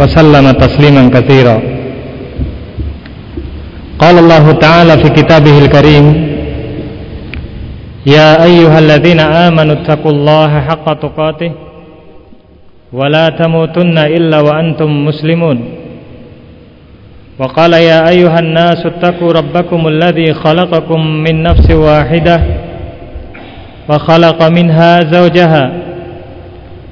وسلم تسليما كثيرا. قال الله تعالى في كتابه الكريم يا أيها الذين آمنوا اتقوا الله حق تقاته ولا تموتن إلا وأنتم مسلمون. وقال يا أيها الناس اتقوا ربكم الذي خلقكم من نفس واحدة وخلق منها زوجها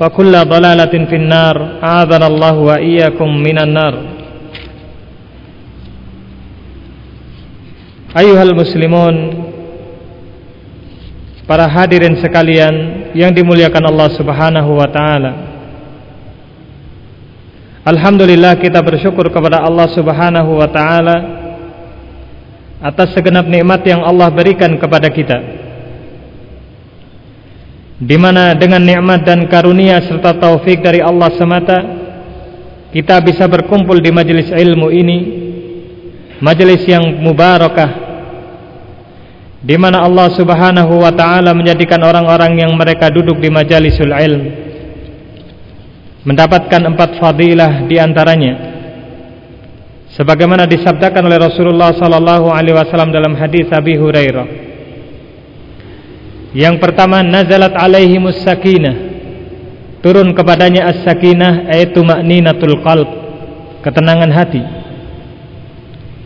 وكل ضلالة في النار أعاذنا الله وإياكم من النار أيها المسلمون Para hadirin sekalian yang dimuliakan Allah Subhanahu wa taala. Alhamdulillah kita bersyukur kepada Allah Subhanahu wa taala atas segenap nikmat yang Allah berikan kepada kita. Di mana dengan nikmat dan karunia serta taufik dari Allah semata kita bisa berkumpul di majelis ilmu ini, majelis yang mubarakah di mana Allah Subhanahu wa taala menjadikan orang-orang yang mereka duduk di majalisul ilm mendapatkan empat fadilah di antaranya. Sebagaimana disabdakan oleh Rasulullah sallallahu alaihi wasallam dalam hadis Abi Hurairah yang pertama nazalat alaihimus sakinah turun kepadanya as-sakinah yaitu makninatul qalb ketenangan hati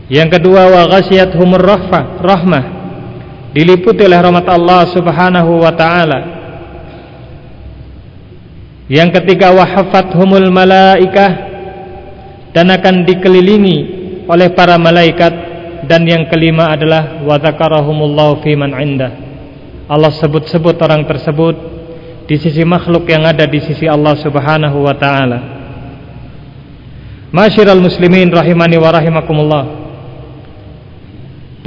yang kedua wa ghasyiyatuhumur rahmah rahmah diliputi oleh rahmat Allah Subhanahu wa taala. Yang ketiga wahafathumul malaikah dan akan dikelilingi oleh para malaikat dan yang kelima adalah wa dzakarahumullahu fi man indah. Allah sebut-sebut orang tersebut di sisi makhluk yang ada di sisi Allah Subhanahu wa taala. Masyiral muslimin rahimani wa rahimakumullah.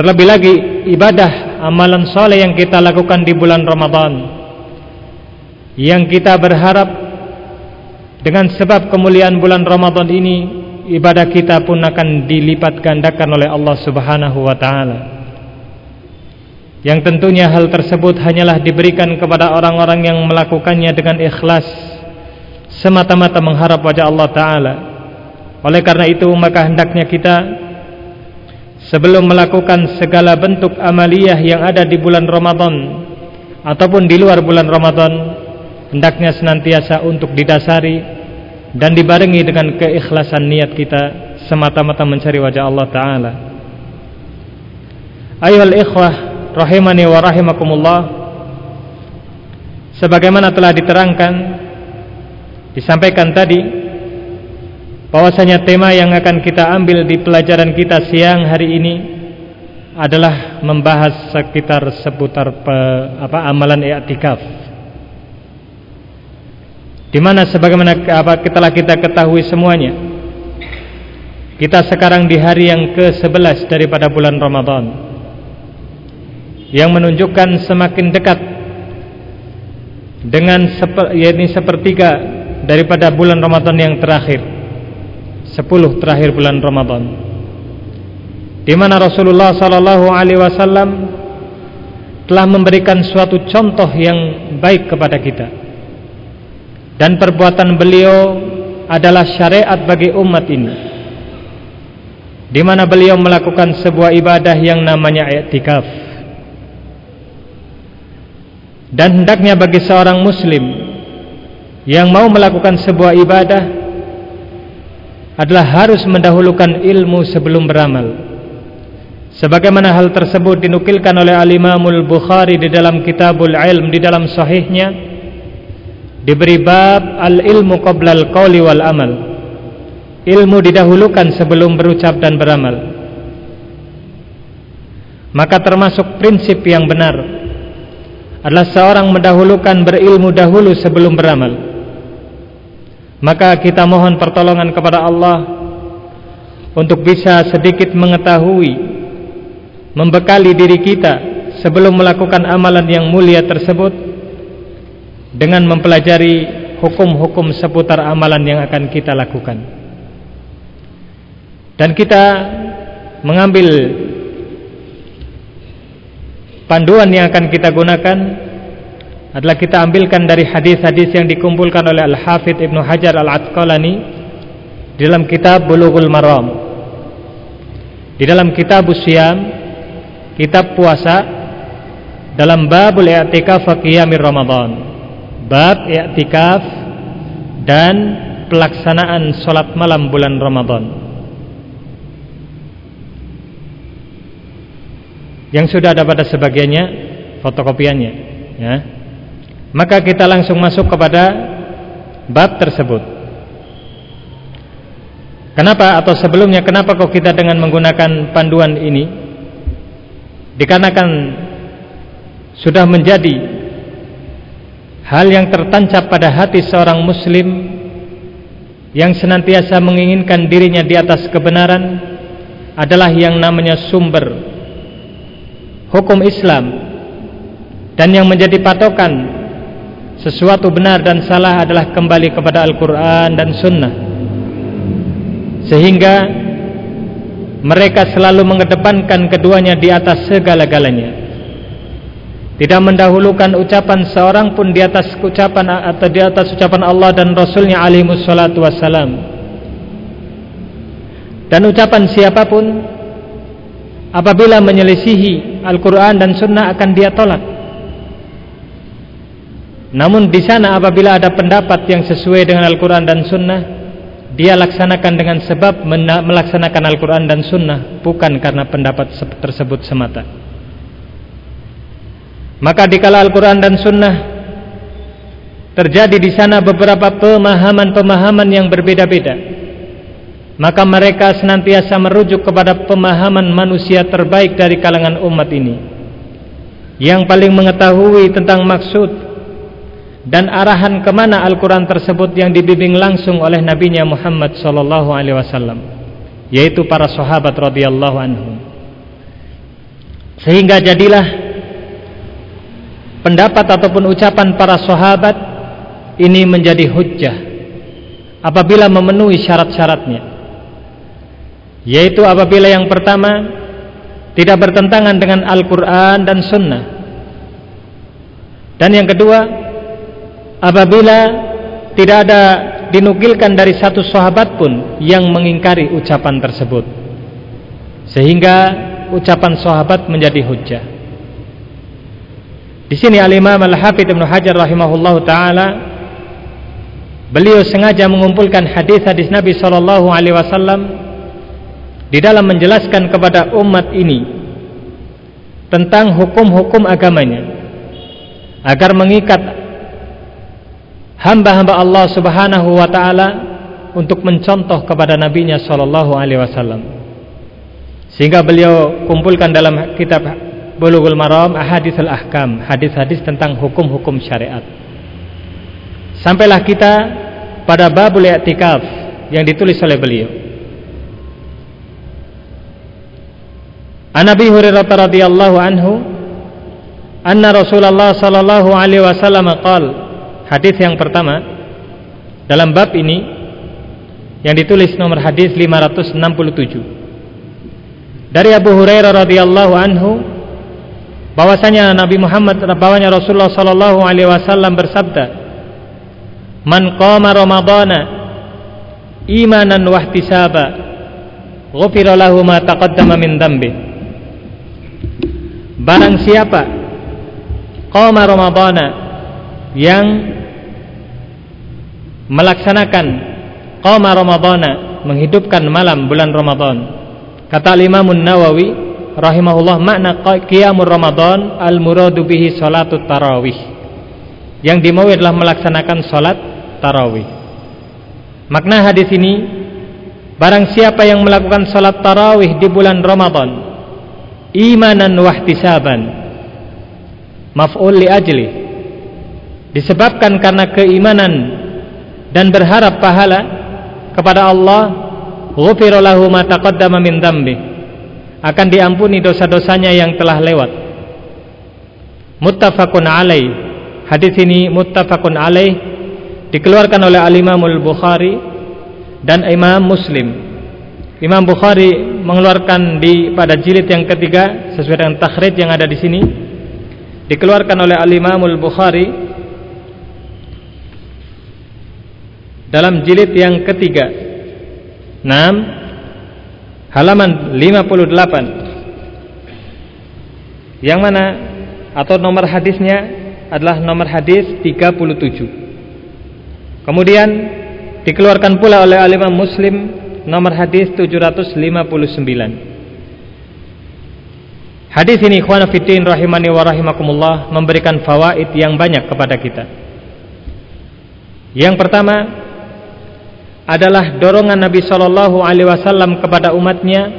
Terlebih lagi ibadah amalan soleh yang kita lakukan di bulan Ramadan yang kita berharap dengan sebab kemuliaan bulan Ramadan ini ibadah kita pun akan dilipat gandakan oleh Allah Subhanahu wa taala. Yang tentunya hal tersebut hanyalah diberikan kepada orang-orang yang melakukannya dengan ikhlas semata-mata mengharap wajah Allah taala. Oleh karena itu maka hendaknya kita sebelum melakukan segala bentuk amaliyah yang ada di bulan Ramadan ataupun di luar bulan Ramadan hendaknya senantiasa untuk didasari dan dibarengi dengan keikhlasan niat kita semata-mata mencari wajah Allah taala. Ayuhal ikhwah rahimani wa rahimakumullah sebagaimana telah diterangkan disampaikan tadi bahwasanya tema yang akan kita ambil di pelajaran kita siang hari ini adalah membahas sekitar seputar pe, apa amalan i'tikaf. Di mana sebagaimana apa telah kita ketahui semuanya kita sekarang di hari yang ke-11 daripada bulan Ramadan yang menunjukkan semakin dekat dengan seper, yakni sepertiga daripada bulan Ramadan yang terakhir. 10 terakhir bulan Ramadan. Di mana Rasulullah sallallahu alaihi wasallam telah memberikan suatu contoh yang baik kepada kita. Dan perbuatan beliau adalah syariat bagi umat ini. Di mana beliau melakukan sebuah ibadah yang namanya i'tikaf dan hendaknya bagi seorang muslim yang mau melakukan sebuah ibadah adalah harus mendahulukan ilmu sebelum beramal. Sebagaimana hal tersebut dinukilkan oleh Al-Imamul Bukhari di dalam Kitabul Ilm di dalam sahihnya diberi bab al-ilmu qabla al-qawli wal amal. Ilmu didahulukan sebelum berucap dan beramal. Maka termasuk prinsip yang benar adalah seorang mendahulukan berilmu dahulu sebelum beramal. Maka kita mohon pertolongan kepada Allah untuk bisa sedikit mengetahui membekali diri kita sebelum melakukan amalan yang mulia tersebut dengan mempelajari hukum-hukum seputar amalan yang akan kita lakukan. Dan kita mengambil panduan yang akan kita gunakan adalah kita ambilkan dari hadis-hadis yang dikumpulkan oleh Al-Hafidh Ibnu Hajar Al-Asqalani dalam kitab Bulughul Maram. Di dalam kitab Usyam kitab puasa dalam babul i'tikaf qiyamir Ramadan. Bab i'tikaf dan pelaksanaan salat malam bulan Ramadan yang sudah ada pada sebagiannya fotokopiannya ya maka kita langsung masuk kepada bab tersebut Kenapa atau sebelumnya kenapa kok kita dengan menggunakan panduan ini? Dikarenakan sudah menjadi hal yang tertancap pada hati seorang muslim yang senantiasa menginginkan dirinya di atas kebenaran adalah yang namanya sumber hukum Islam dan yang menjadi patokan sesuatu benar dan salah adalah kembali kepada Al-Quran dan Sunnah. Sehingga mereka selalu mengedepankan keduanya di atas segala-galanya. Tidak mendahulukan ucapan seorang pun di atas ucapan atau di atas ucapan Allah dan Rasulnya alaihi wassalatu wassalam. Dan ucapan siapapun apabila menyelisihi Al-Quran dan Sunnah akan dia tolak. Namun di sana apabila ada pendapat yang sesuai dengan Al-Quran dan Sunnah dia laksanakan dengan sebab melaksanakan Al-Quran dan Sunnah bukan karena pendapat tersebut semata. Maka dikala Al-Quran dan Sunnah terjadi di sana beberapa pemahaman-pemahaman yang berbeda-beda maka mereka senantiasa merujuk kepada pemahaman manusia terbaik dari kalangan umat ini yang paling mengetahui tentang maksud dan arahan kemana Al-Quran tersebut yang dibimbing langsung oleh Nabi-Nya Muhammad Wasallam, yaitu para sahabat radhiyallahu anhum. Sehingga jadilah pendapat ataupun ucapan para sahabat ini menjadi hujjah apabila memenuhi syarat-syaratnya, yaitu apabila yang pertama tidak bertentangan dengan Al-Quran dan Sunnah, dan yang kedua apabila tidak ada dinukilkan dari satu sahabat pun yang mengingkari ucapan tersebut. Sehingga ucapan sahabat menjadi hujjah di sini al-Imam Al-Hafidz Ibnu Hajar rahimahullahu taala beliau sengaja mengumpulkan hadis-hadis Nabi sallallahu alaihi wasallam di dalam menjelaskan kepada umat ini tentang hukum-hukum agamanya agar mengikat hamba-hamba Allah Subhanahu wa taala untuk mencontoh kepada nabinya sallallahu alaihi wasallam. Sehingga beliau kumpulkan dalam kitab Bulughul Maram ahaditsul ahkam, hadis-hadis tentang hukum-hukum syariat. Sampailah kita pada babul i'tikaf yang ditulis oleh beliau. An Nabi Hurairah radhiyallahu anhu anna Rasulullah sallallahu alaihi wasallam qala Hadis yang pertama dalam bab ini yang ditulis nomor hadis 567 dari Abu Hurairah radhiyallahu anhu bahwasanya Nabi Muhammad bawanya Rasulullah sallallahu alaihi wasallam bersabda Man qama ramadhana imanan wa ihtisaba ghufira lahu ma taqaddama min dhanbi Barang siapa qama ramadhana yang melaksanakan qama ramadhana menghidupkan malam bulan Ramadan kata Imam Nawawi rahimahullah makna qiyamul Ramadan al muradu bihi salatut tarawih. Yang dimaui adalah melaksanakan salat tarawih. Makna hadis ini barang siapa yang melakukan salat tarawih di bulan Ramadan imanan wahtisaban maf'ul li ajli. Disebabkan karena keimanan dan berharap pahala kepada Allah ghufira lahu ma taqaddama min dzambi akan diampuni dosa-dosanya yang telah lewat. Muttafaqun alaih. Hadis ini muttafaqun alaih. Dikeluarkan oleh al-Imamul Bukhari dan Imam Muslim Imam Bukhari mengeluarkan di pada jilid yang ketiga sesuai dengan takhrij yang ada di sini dikeluarkan oleh Al-Imamul Bukhari dalam jilid yang ketiga. 6 halaman 58 yang mana atau nomor hadisnya adalah nomor hadis 37 kemudian dikeluarkan pula oleh alimah muslim nomor hadis 759 hadis ini ikhwanafiddin rahimani wa rahimakumullah memberikan fawaid yang banyak kepada kita. Yang pertama adalah dorongan Nabi Shallallahu Alaihi Wasallam kepada umatnya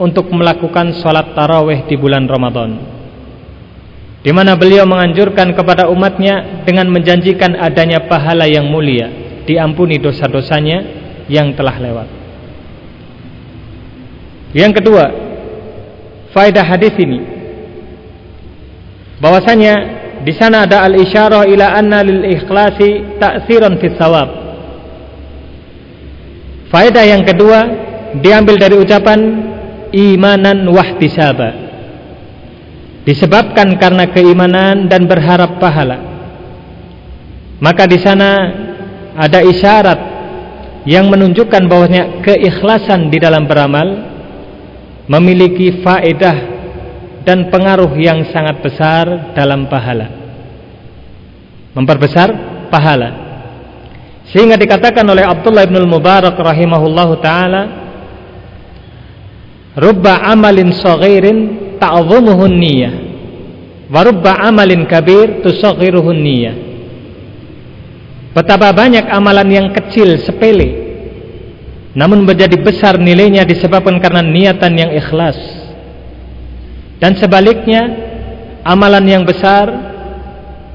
untuk melakukan sholat taraweh di bulan Ramadan, di mana beliau menganjurkan kepada umatnya dengan menjanjikan adanya pahala yang mulia, diampuni dosa-dosanya yang telah lewat. Yang kedua, faedah hadis ini bahwasanya di sana ada al-isyarah ila anna lil ikhlasi ta'siran fi sawab Faedah yang kedua diambil dari ucapan imanan wahtisaba. Disebabkan karena keimanan dan berharap pahala. Maka di sana ada isyarat yang menunjukkan bahwasanya keikhlasan di dalam beramal memiliki faedah dan pengaruh yang sangat besar dalam pahala. Memperbesar pahala. Sehingga dikatakan oleh Abdullah bin Mubarak rahimahullahu taala Rubba amalin saghirin ta'dhumuhu niyyah wa rubba amalin kabir tusaghiruhu niyyah Betapa banyak amalan yang kecil sepele namun menjadi besar nilainya disebabkan karena niatan yang ikhlas dan sebaliknya amalan yang besar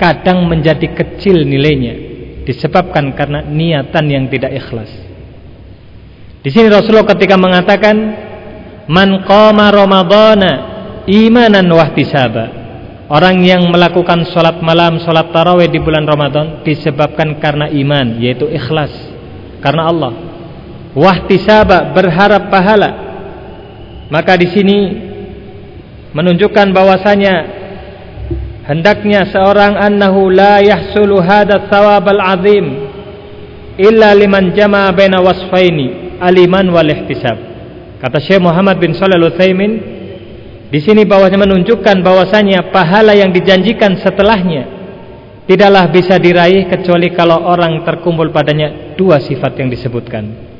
kadang menjadi kecil nilainya disebabkan karena niatan yang tidak ikhlas. Di sini Rasulullah ketika mengatakan man qama ramadhana imanan wahtisaba Orang yang melakukan sholat malam, sholat tarawih di bulan Ramadan disebabkan karena iman, yaitu ikhlas karena Allah. Wahtisaba berharap pahala. Maka di sini menunjukkan bahwasanya hendaknya seorang annahu la yahsulu thawab al-azim illa liman jama'a baina wasfaini aliman wal ihtisab kata Syekh Muhammad bin Shalih Al-Utsaimin di sini bahwasanya menunjukkan bahwasanya pahala yang dijanjikan setelahnya tidaklah bisa diraih kecuali kalau orang terkumpul padanya dua sifat yang disebutkan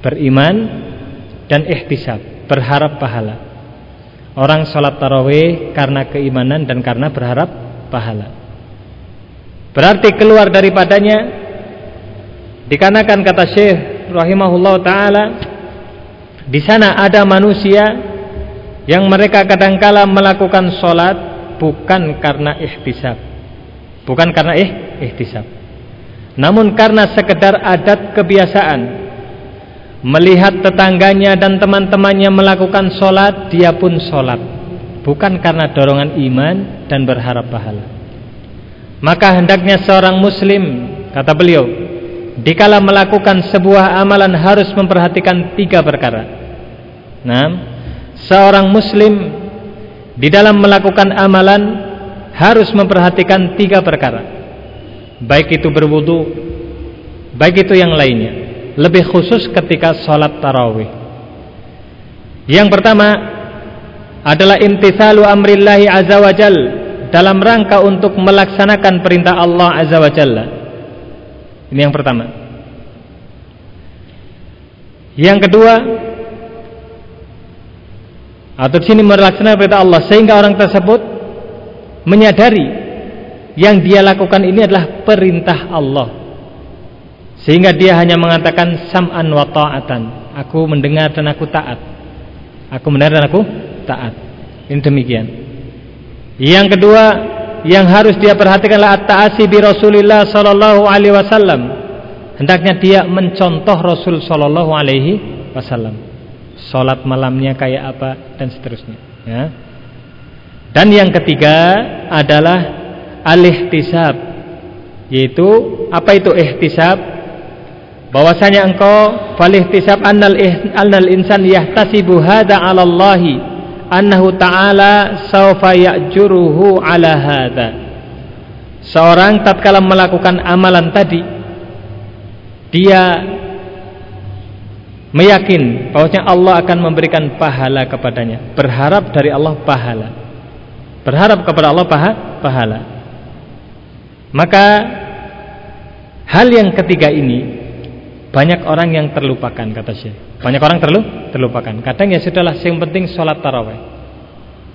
beriman dan ihtisab berharap pahala Orang sholat tarawih karena keimanan dan karena berharap pahala. Berarti keluar daripadanya dikarenakan kata Syekh rahimahullah taala di sana ada manusia yang mereka kadangkala melakukan sholat bukan karena ihtisab. Bukan karena ih, ihtisab. Namun karena sekedar adat kebiasaan melihat tetangganya dan teman-temannya melakukan sholat, dia pun sholat. Bukan karena dorongan iman dan berharap pahala. Maka hendaknya seorang muslim, kata beliau, dikala melakukan sebuah amalan harus memperhatikan tiga perkara. Nah, seorang muslim di dalam melakukan amalan harus memperhatikan tiga perkara. Baik itu berwudu, baik itu yang lainnya lebih khusus ketika sholat tarawih. Yang pertama adalah imtithalu amrillahi azza wa jal dalam rangka untuk melaksanakan perintah Allah azza wa jalla. Ini yang pertama. Yang kedua atau sini melaksanakan perintah Allah sehingga orang tersebut menyadari yang dia lakukan ini adalah perintah Allah sehingga dia hanya mengatakan sam'an wa ta'atan. Aku mendengar dan aku taat. Aku mendengar dan aku taat. Ini demikian. Yang kedua yang harus dia perhatikan adalah at-ta'asi bi Rasulillah sallallahu alaihi wasallam. Hendaknya dia mencontoh Rasul sallallahu alaihi wasallam. Sholat malamnya kayak apa dan seterusnya ya. Dan yang ketiga adalah al-ihtisab Yaitu apa itu ihtisab? Bahwasanya engkau falihtisab annal annal insan yahtasibu hadza 'ala Allah annahu ta'ala sawfa ya'juruhu 'ala hadza. Seorang tatkala melakukan amalan tadi dia meyakin bahwasanya Allah akan memberikan pahala kepadanya. Berharap dari Allah pahala. Berharap kepada Allah pahala. Maka hal yang ketiga ini banyak orang yang terlupakan kata Syekh. Banyak orang terlu terlupakan. Kadang ya sudahlah yang penting sholat taraweh.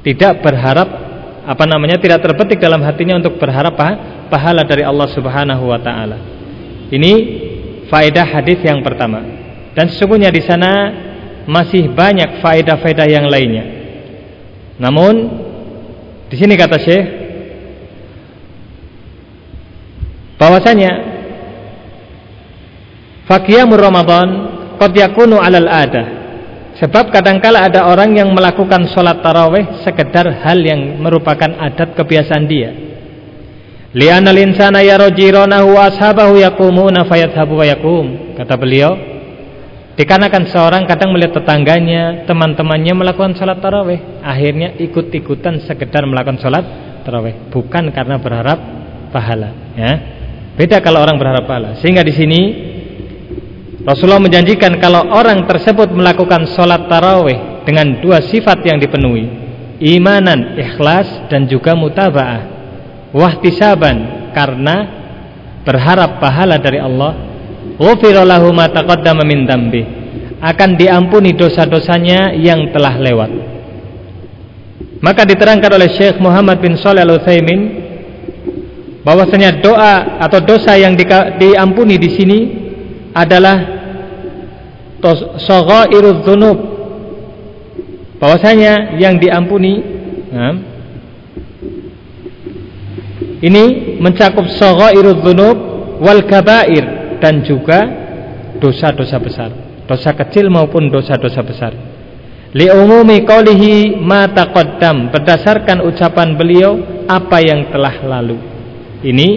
Tidak berharap apa namanya tidak terbetik dalam hatinya untuk berharap pahala dari Allah Subhanahu wa taala. Ini faedah hadis yang pertama. Dan sesungguhnya di sana masih banyak faedah-faedah yang lainnya. Namun di sini kata Syekh bahwasanya fakiyamur Ramadan qad yakunu 'alal adah. Sebab kadangkala ada orang yang melakukan sholat taraweh sekedar hal yang merupakan adat kebiasaan dia. Li'anal insana yara jiranahu wa ashabahu yaqumuna fayadhhabu wa yaqum. Kata beliau, Dikarenakan seorang kadang melihat tetangganya, teman-temannya melakukan sholat taraweh, akhirnya ikut-ikutan sekedar melakukan sholat taraweh, bukan karena berharap pahala. Ya, beda kalau orang berharap pahala. Sehingga di sini Rasulullah menjanjikan kalau orang tersebut melakukan sholat taraweh dengan dua sifat yang dipenuhi, imanan, ikhlas dan juga mutabaah, wahtisaban karena berharap pahala dari Allah. Ma taqaddama akan diampuni dosa-dosanya yang telah lewat. Maka diterangkan oleh Syekh Muhammad bin Shalih Al-Utsaimin bahwasanya doa atau dosa yang di, diampuni di sini adalah saghairudz dzunub. Bahwasanya yang diampuni ini mencakup saghairudz dzunub wal kabair dan juga dosa-dosa besar. Dosa kecil maupun dosa-dosa besar. Li umumi qaulihi ma taqaddam berdasarkan ucapan beliau apa yang telah lalu. Ini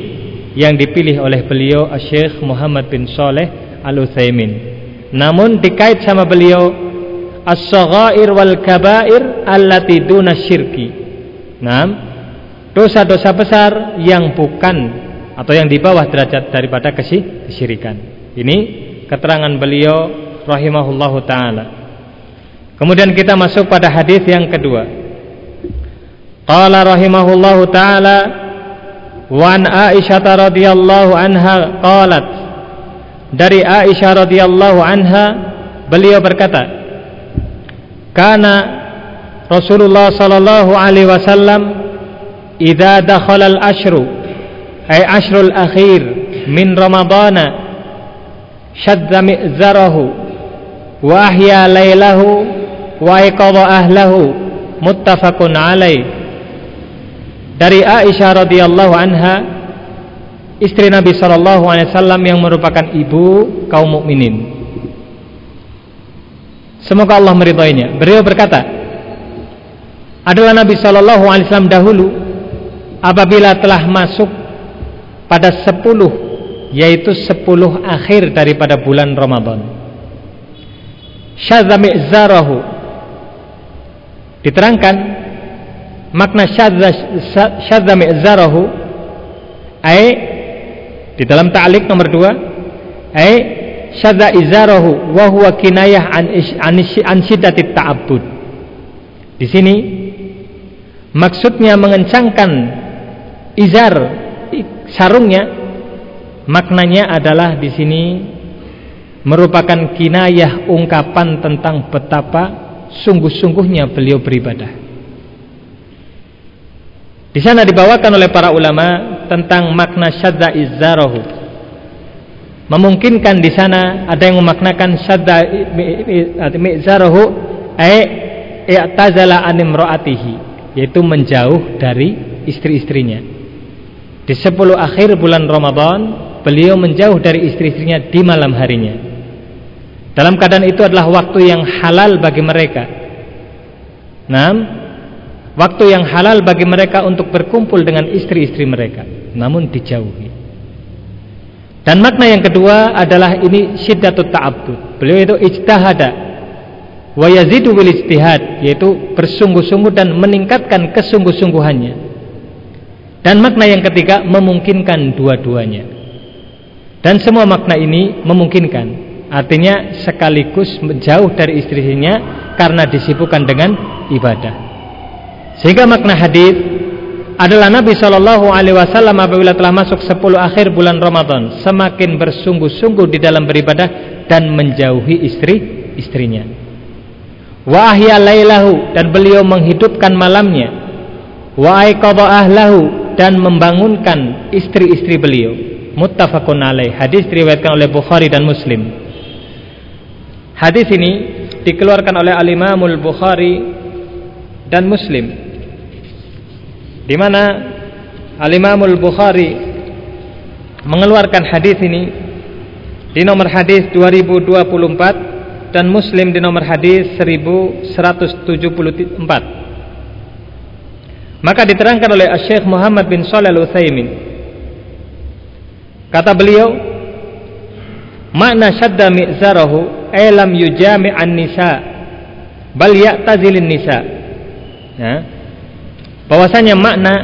yang dipilih oleh beliau Syekh Muhammad bin Saleh Al-Utsaimin namun dikait sama beliau as-saghair wal kabair allati duna syirki nah dosa-dosa besar yang bukan atau yang di bawah derajat daripada kesyirikan. Ini keterangan beliau rahimahullahu taala. Kemudian kita masuk pada hadis yang kedua. Qala rahimahullahu taala wan Aisyah radhiyallahu anha qalat dari Aisyah radhiyallahu anha beliau berkata Kana Rasulullah sallallahu alaihi wasallam idza dakhala al-ashru ay ashrul akhir min ramadana shadda mi'zarahu wa ahya laylahu wa iqadha ahlahu muttafaqun alaih dari Aisyah radhiyallahu anha istri Nabi sallallahu alaihi wasallam yang merupakan ibu kaum mukminin. Semoga Allah meridhoinya. Beliau berkata adalah Nabi sallallahu alaihi wasallam dahulu apabila telah masuk pada sepuluh yaitu sepuluh akhir daripada bulan Ramadan. Syadza mi'zarahu. Diterangkan makna syadza syadza mi'zarahu ai di dalam ta'liq nomor dua ai syadza izarahu wa huwa kinayah an an, an syiddatit di sini maksudnya mengencangkan izar sarungnya maknanya adalah di sini merupakan kinayah ungkapan tentang betapa sungguh-sungguhnya beliau beribadah. Di sana dibawakan oleh para ulama tentang makna syadda izzarahu. Memungkinkan di sana ada yang memaknakan syadda izzarahu ay i'tazala an imraatihi, yaitu menjauh dari istri-istrinya. Di 10 akhir bulan Ramadan, beliau menjauh dari istri-istrinya di malam harinya. Dalam keadaan itu adalah waktu yang halal bagi mereka. Nah, waktu yang halal bagi mereka untuk berkumpul dengan istri-istri mereka, namun dijauhi. Dan makna yang kedua adalah ini syiddatut ta'abbud. Beliau itu ijtahada wa yazidu bil yaitu bersungguh-sungguh dan meningkatkan kesungguh-sungguhannya. Dan makna yang ketiga memungkinkan dua-duanya. Dan semua makna ini memungkinkan Artinya sekaligus menjauh dari istrinya karena disibukkan dengan ibadah. Sehingga makna hadis adalah Nabi Shallallahu Alaihi Wasallam apabila telah masuk 10 akhir bulan Ramadan semakin bersungguh-sungguh di dalam beribadah dan menjauhi istri-istrinya. Wa ahya lailahu dan beliau menghidupkan malamnya. Wa ahlahu dan membangunkan istri-istri beliau. Muttafaqun alaih. Hadis diriwayatkan oleh Bukhari dan Muslim. Hadis ini dikeluarkan oleh Al-Imamul Bukhari dan Muslim. Di mana Al-Imamul Bukhari mengeluarkan hadis ini di nomor hadis 2024 dan Muslim di nomor hadis 1174. Maka diterangkan oleh Syekh Muhammad bin Shalih Al-Utsaimin. Kata beliau, makna syadda mi'zarahu elam yujami an nisa bal ya'tazilin nisa ya. Bahwasanya makna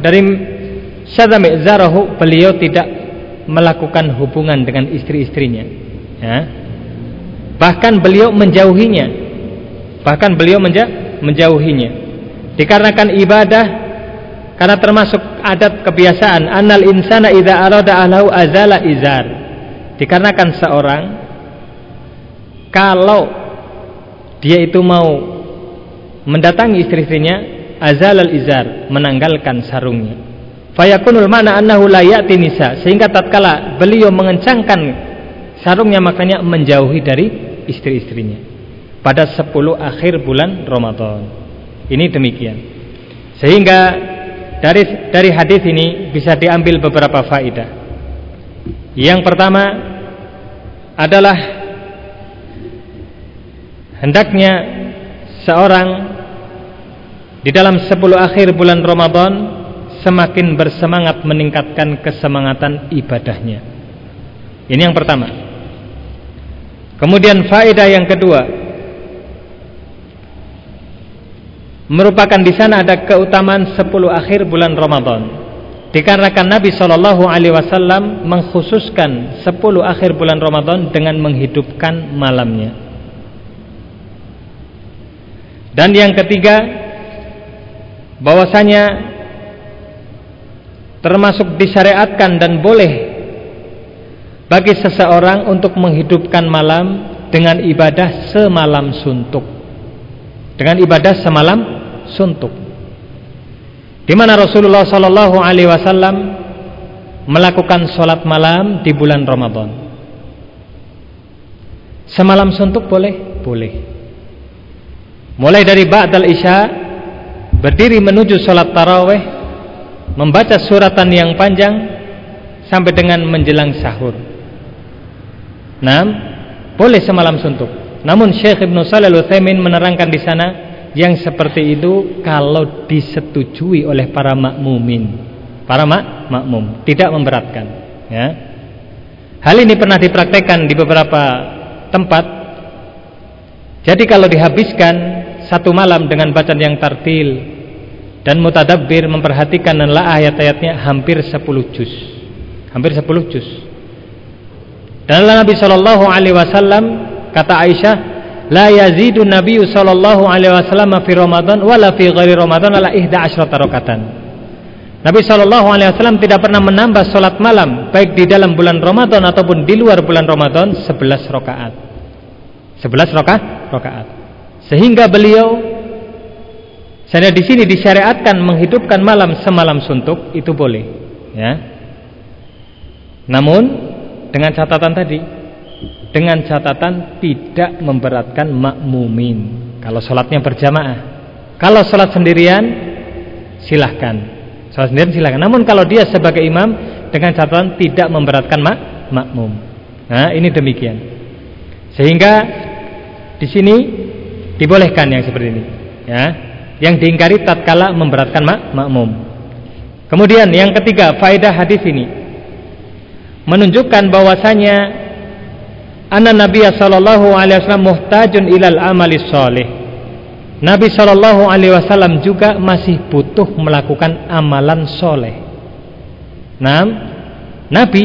dari syadami zarahu beliau tidak melakukan hubungan dengan istri-istrinya. Ya. bahkan beliau menjauhinya. Bahkan beliau menja menjauhinya. Dikarenakan ibadah karena termasuk adat kebiasaan anal insana idza arada ahlahu azala izar. Dikarenakan seorang kalau dia itu mau mendatangi istri-istrinya azal al-izar menanggalkan sarungnya. Fayakunul mana annahu la ya'ti nisa sehingga tatkala beliau mengencangkan sarungnya makanya menjauhi dari istri-istrinya. Pada 10 akhir bulan Ramadan. Ini demikian. Sehingga dari dari hadis ini bisa diambil beberapa faidah yang pertama adalah hendaknya seorang di dalam 10 akhir bulan Ramadan semakin bersemangat meningkatkan kesemangatan ibadahnya. Ini yang pertama. Kemudian faedah yang kedua merupakan di sana ada keutamaan 10 akhir bulan Ramadan. Dikarenakan Nabi Shallallahu Alaihi Wasallam mengkhususkan 10 akhir bulan Ramadan dengan menghidupkan malamnya. Dan yang ketiga bahwasanya termasuk disyariatkan dan boleh bagi seseorang untuk menghidupkan malam dengan ibadah semalam suntuk. Dengan ibadah semalam suntuk. Di mana Rasulullah Shallallahu alaihi wasallam melakukan sholat malam di bulan Ramadan. Semalam suntuk boleh? Boleh. Mulai dari ba'dal isya berdiri menuju salat tarawih, membaca suratan yang panjang sampai dengan menjelang sahur. Nam, boleh semalam suntuk. Namun Syekh Ibnu Shalih Al-Utsaimin menerangkan di sana yang seperti itu kalau disetujui oleh para makmumin, para mak makmum, tidak memberatkan, ya. Hal ini pernah dipraktekkan di beberapa tempat. Jadi kalau dihabiskan satu malam dengan bacaan yang tartil dan mutadabbir memperhatikan adalah ayat-ayatnya hampir 10 juz. Hampir 10 juz. Dan Nabi sallallahu alaihi wasallam kata Aisyah, la yazidu Nabi sallallahu alaihi wasallam fi Ramadan wala fi ghairi Ramadan ala ihda asyrata rakatan. Nabi sallallahu alaihi wasallam tidak pernah menambah salat malam baik di dalam bulan Ramadan ataupun di luar bulan Ramadan 11 rakaat. 11 rakaat, rakaat. Sehingga beliau saya di sini disyariatkan menghidupkan malam semalam suntuk itu boleh, ya. Namun dengan catatan tadi, dengan catatan tidak memberatkan makmumin. Kalau sholatnya berjamaah, kalau sholat sendirian silahkan, sholat sendirian silahkan. Namun kalau dia sebagai imam dengan catatan tidak memberatkan mak makmum. Nah ini demikian. Sehingga di sini dibolehkan yang seperti ini, ya. Yang diingkari tatkala memberatkan mak makmum. Kemudian yang ketiga, faedah hadis ini menunjukkan bahwasanya anna Nabi sallallahu alaihi wasallam muhtajun ilal amali shalih. Nabi sallallahu alaihi wasallam juga masih butuh melakukan amalan soleh. Nah, Nabi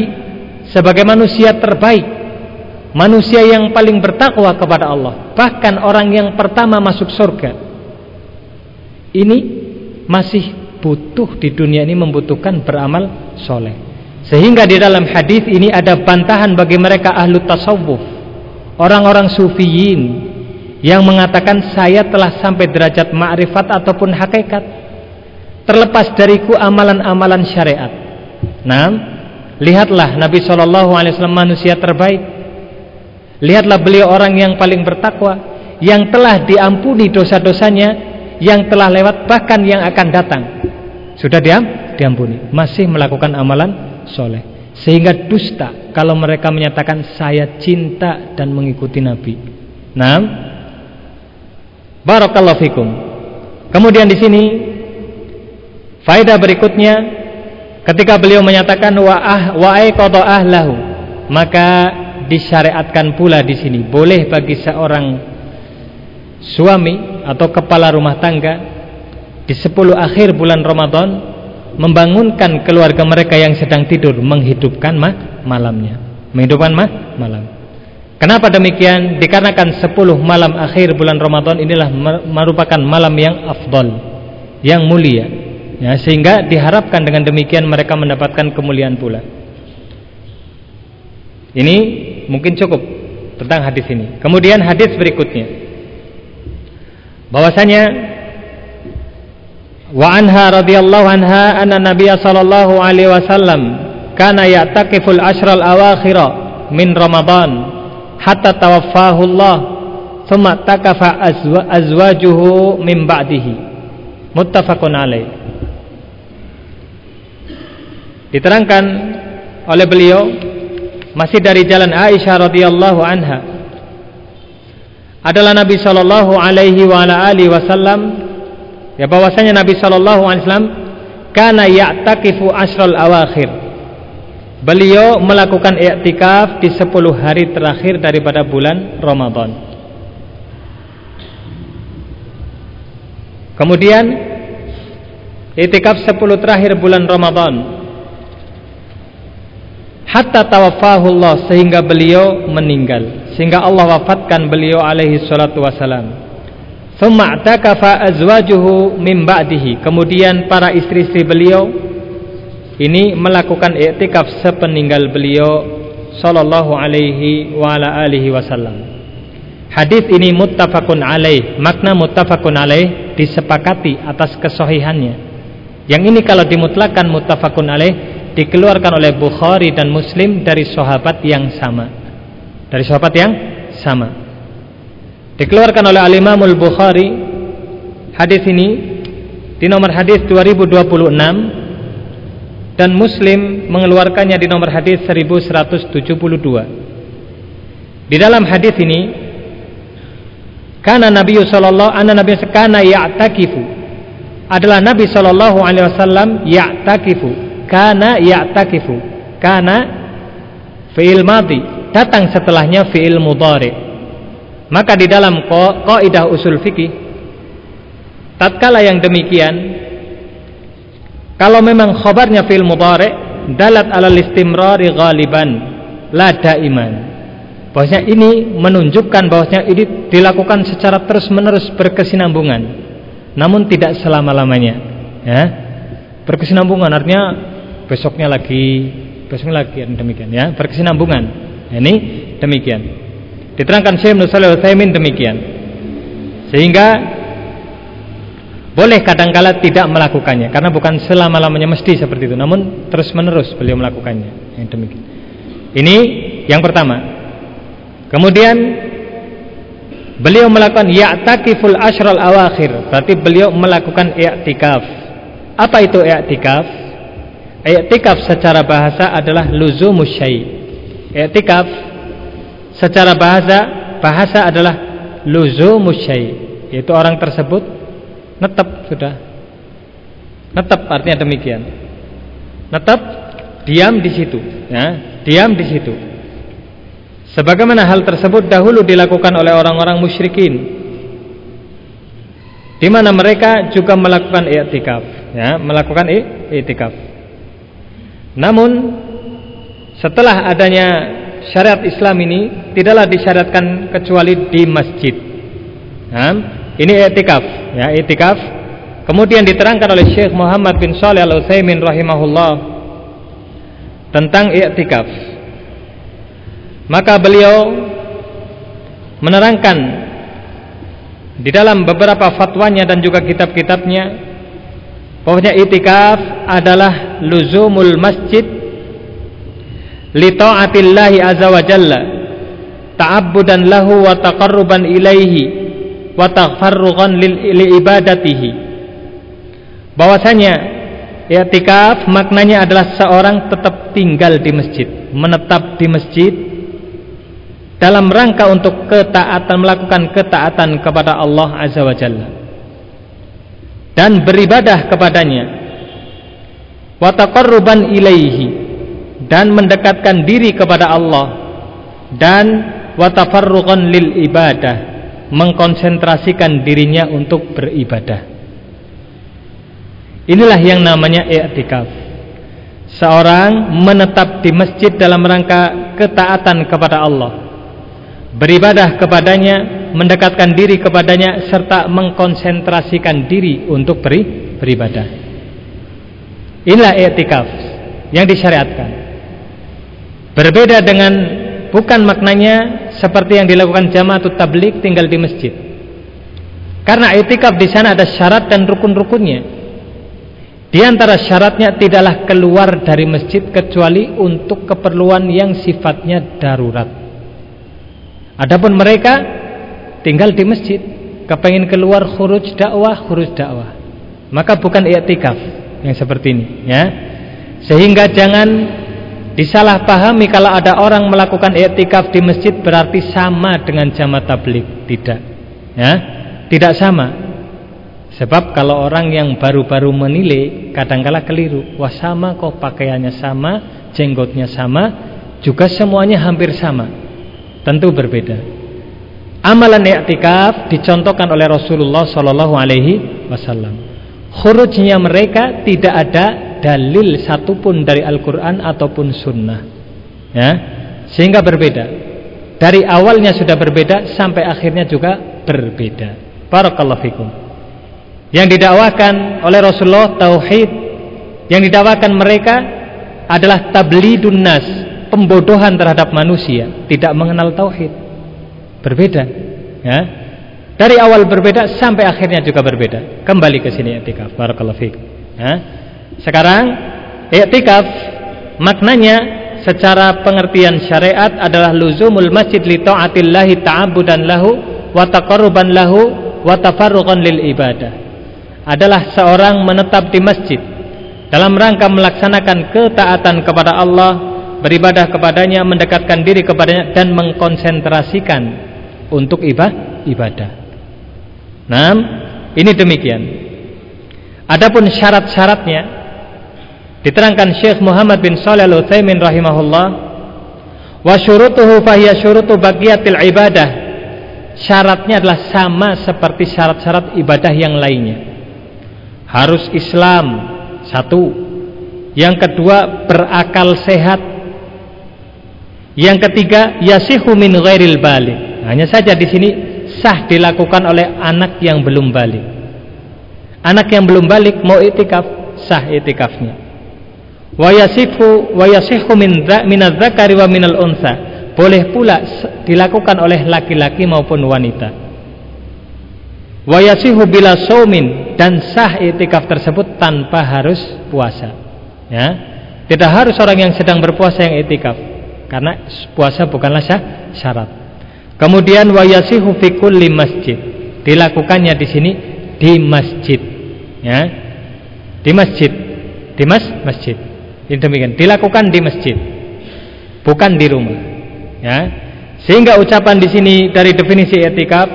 sebagai manusia terbaik, manusia yang paling bertakwa kepada Allah, bahkan orang yang pertama masuk surga ini masih butuh di dunia ini membutuhkan beramal soleh. Sehingga di dalam hadis ini ada bantahan bagi mereka ahlu tasawuf, orang-orang sufiyin yang mengatakan saya telah sampai derajat ma'rifat ataupun hakikat terlepas dariku amalan-amalan syariat. Nah, lihatlah Nabi Wasallam manusia terbaik. Lihatlah beliau orang yang paling bertakwa, yang telah diampuni dosa-dosanya yang telah lewat bahkan yang akan datang. Sudah diam? Diampuni. Masih melakukan amalan soleh. Sehingga dusta kalau mereka menyatakan saya cinta dan mengikuti Nabi. Nah, barakallahu fikum. Kemudian di sini faedah berikutnya ketika beliau menyatakan wa ah wa ahlahu maka disyariatkan pula di sini. Boleh bagi seorang suami atau kepala rumah tangga di 10 akhir bulan Ramadan membangunkan keluarga mereka yang sedang tidur menghidupkan ma malamnya. Menghidupkan ma malam. Kenapa demikian? Dikarenakan 10 malam akhir bulan Ramadan inilah merupakan malam yang afdol yang mulia. Ya sehingga diharapkan dengan demikian mereka mendapatkan kemuliaan pula. Ini mungkin cukup tentang hadis ini. Kemudian hadis berikutnya bahwasanya wa anha radhiyallahu anha anna nabiy sallallahu alaihi wasallam kana ya'takiful ashral awakhira min ramadan hatta tawaffahu Allah thumma takafa azwa, azwajuhu min ba'dihi. Muttafaqun alaih. Diterangkan oleh beliau masih dari jalan Aisyah radhiyallahu anha adalah Nabi Shallallahu Alaihi Wasallam. Ya bahwasanya Nabi Shallallahu Alaihi Wasallam karena ya'takifu asral awakhir. Beliau melakukan i'tikaf di 10 hari terakhir daripada bulan Ramadan. Kemudian i'tikaf 10 terakhir bulan Ramadan hatta tawaffahullah sehingga beliau meninggal. Sehingga Allah wafatkan beliau alaihi salatu wasalam thumma i'takafa azwajuhu min ba'dihi. Kemudian para istri-istri beliau ini melakukan i'tikaf sepeninggal beliau sallallahu alaihi wa ala alihi wasallam. Hadis ini muttafaqun alaih. Makna muttafaqun alaih disepakati atas kesohihannya. Yang ini kalau dimutlakan muttafaqun alaih dikeluarkan oleh Bukhari dan Muslim dari sahabat yang sama. Dari sahabat yang sama. Dikeluarkan oleh Al-Imamul Bukhari hadis ini di nomor hadis 2026 dan Muslim mengeluarkannya di nomor hadis 1172. Di dalam hadis ini karena Nabi sallallahu alaihi Nabi sekana ya'takifu adalah Nabi sallallahu alaihi wasallam ya'takifu kana ya'takifu. Kana fi'il madhi. Datang setelahnya fi'il mudhari. Maka di dalam kaidah usul fikih tatkala yang demikian kalau memang khabarnya fi'il mudhari dalat alal istimrari ghaliban la daiman. Bahwasanya ini menunjukkan bahwasanya ini dilakukan secara terus-menerus berkesinambungan. Namun tidak selama-lamanya. Ya. Berkesinambungan artinya besoknya lagi besoknya lagi demikian ya berkesinambungan ini demikian diterangkan Syekh Ibnu Shalih Utsaimin demikian Sehingga boleh kadangkala tidak melakukannya karena bukan selama-lamanya mesti seperti itu, namun terus-menerus beliau melakukannya. Yang demikian. Ini yang pertama. Kemudian beliau melakukan ya'takiful ashral awakhir, berarti beliau melakukan i'tikaf. Apa itu i'tikaf? I'tikaf secara bahasa adalah luzumus syai'. I'tikaf secara bahasa bahasa adalah luzumus syai', yaitu orang tersebut netap sudah. Netap artinya demikian. Netap diam di situ ya. Diam di situ. Sebagaimana hal tersebut dahulu dilakukan oleh orang-orang musyrikin di mana mereka juga melakukan i'tikaf ya. Melakukan i'tikaf namun setelah adanya syariat Islam ini tidaklah disyariatkan kecuali di masjid nah, ini i'tikaf, ya, i'tikaf. Kemudian diterangkan oleh Syekh Muhammad bin Shalih Al-Utsaimin rahimahullah tentang i'tikaf. Maka beliau menerangkan di dalam beberapa fatwanya dan juga kitab-kitabnya bahwasanya i'tikaf adalah luzumul masjid li taatillahi azza wa jalla ta'abbudan lahu wa taqarruban ilaihi wa tafarruqan li ibadatihi. Bahwasanya i'tikaf maknanya adalah seorang tetap tinggal di masjid menetap di masjid dalam rangka untuk ketaatan melakukan ketaatan kepada Allah azza wa jalla. Dan beribadah kepadanya wa taqarruban ilaihi dan mendekatkan diri kepada Allah dan wa tafarruqan lil ibadah mengkonsentrasikan dirinya untuk beribadah. Inilah yang namanya i'tikaf. Seorang menetap di masjid dalam rangka ketaatan kepada Allah. Beribadah kepadanya, mendekatkan diri kepadanya serta mengkonsentrasikan diri untuk beri, beribadah. Inilah i'tikaf yang disyariatkan. Berbeda dengan bukan maknanya seperti yang dilakukan jamaah tablik tinggal di masjid. Karena itikaf di sana ada syarat dan rukun-rukunnya. Di antara syaratnya tidaklah keluar dari masjid kecuali untuk keperluan yang sifatnya darurat. Adapun mereka tinggal di masjid, kepengen keluar khuruj dakwah, khuruj dakwah. Maka bukan i'tikaf yang seperti ini, ya. Sehingga jangan Disalahpahami kalau ada orang melakukan i'tikaf di masjid berarti sama dengan jamaah tablik. Tidak. Ya, tidak sama. Sebab kalau orang yang baru-baru menilai kadangkala keliru. Wah sama kok pakaiannya sama, jenggotnya sama, juga semuanya hampir sama. Tentu berbeda. Amalan i'tikaf dicontohkan oleh Rasulullah Shallallahu alaihi wasallam. Khurujnya mereka tidak ada dalil satupun dari Al-Quran ataupun Sunnah. Ya? Sehingga berbeda. Dari awalnya sudah berbeda sampai akhirnya juga berbeda. Barakallahu fikum. Yang didakwakan oleh Rasulullah tauhid yang didakwakan mereka adalah tablidun nas pembodohan terhadap manusia tidak mengenal tauhid. Berbeda. Ya dari awal berbeda sampai akhirnya juga berbeda kembali ke sini etika barakallahu fikum ya sekarang i'tikaf maknanya secara pengertian syariat adalah luzumul masjid li taatillahi ta'abbudan lahu wa taqarruban lahu wa tafarruqan lil ibadah. Adalah seorang menetap di masjid dalam rangka melaksanakan ketaatan kepada Allah, beribadah kepadanya, mendekatkan diri kepadanya dan mengkonsentrasikan untuk ibadah. Nah, ini demikian. Adapun syarat-syaratnya Diterangkan Syekh Muhammad bin Shalih Al-Utsaimin rahimahullah, wa syurutuhu fahiya syurutu baqiyatil ibadah. Syaratnya adalah sama seperti syarat-syarat ibadah yang lainnya. Harus Islam satu. Yang kedua berakal sehat. Yang ketiga yasihu min ghairil balik. Hanya saja di sini sah dilakukan oleh anak yang belum balik. Anak yang belum balik mau itikaf sah itikafnya. Wa yasifu wa yasihu min minadz-dzakari wa minal unsa boleh pula dilakukan oleh laki-laki maupun wanita. Wa yasihu bila saumin dan sah itikaf tersebut tanpa harus puasa. Ya. Tidak harus orang yang sedang berpuasa yang itikaf. Karena puasa bukanlah syarat kemudian wa yasihu fi kulli masjid. Dilakukannya di sini di masjid. Ya. Di masjid. Di mas masjid. Ini demikian. Dilakukan di masjid. Bukan di rumah. Ya. Sehingga ucapan di sini dari definisi etikaf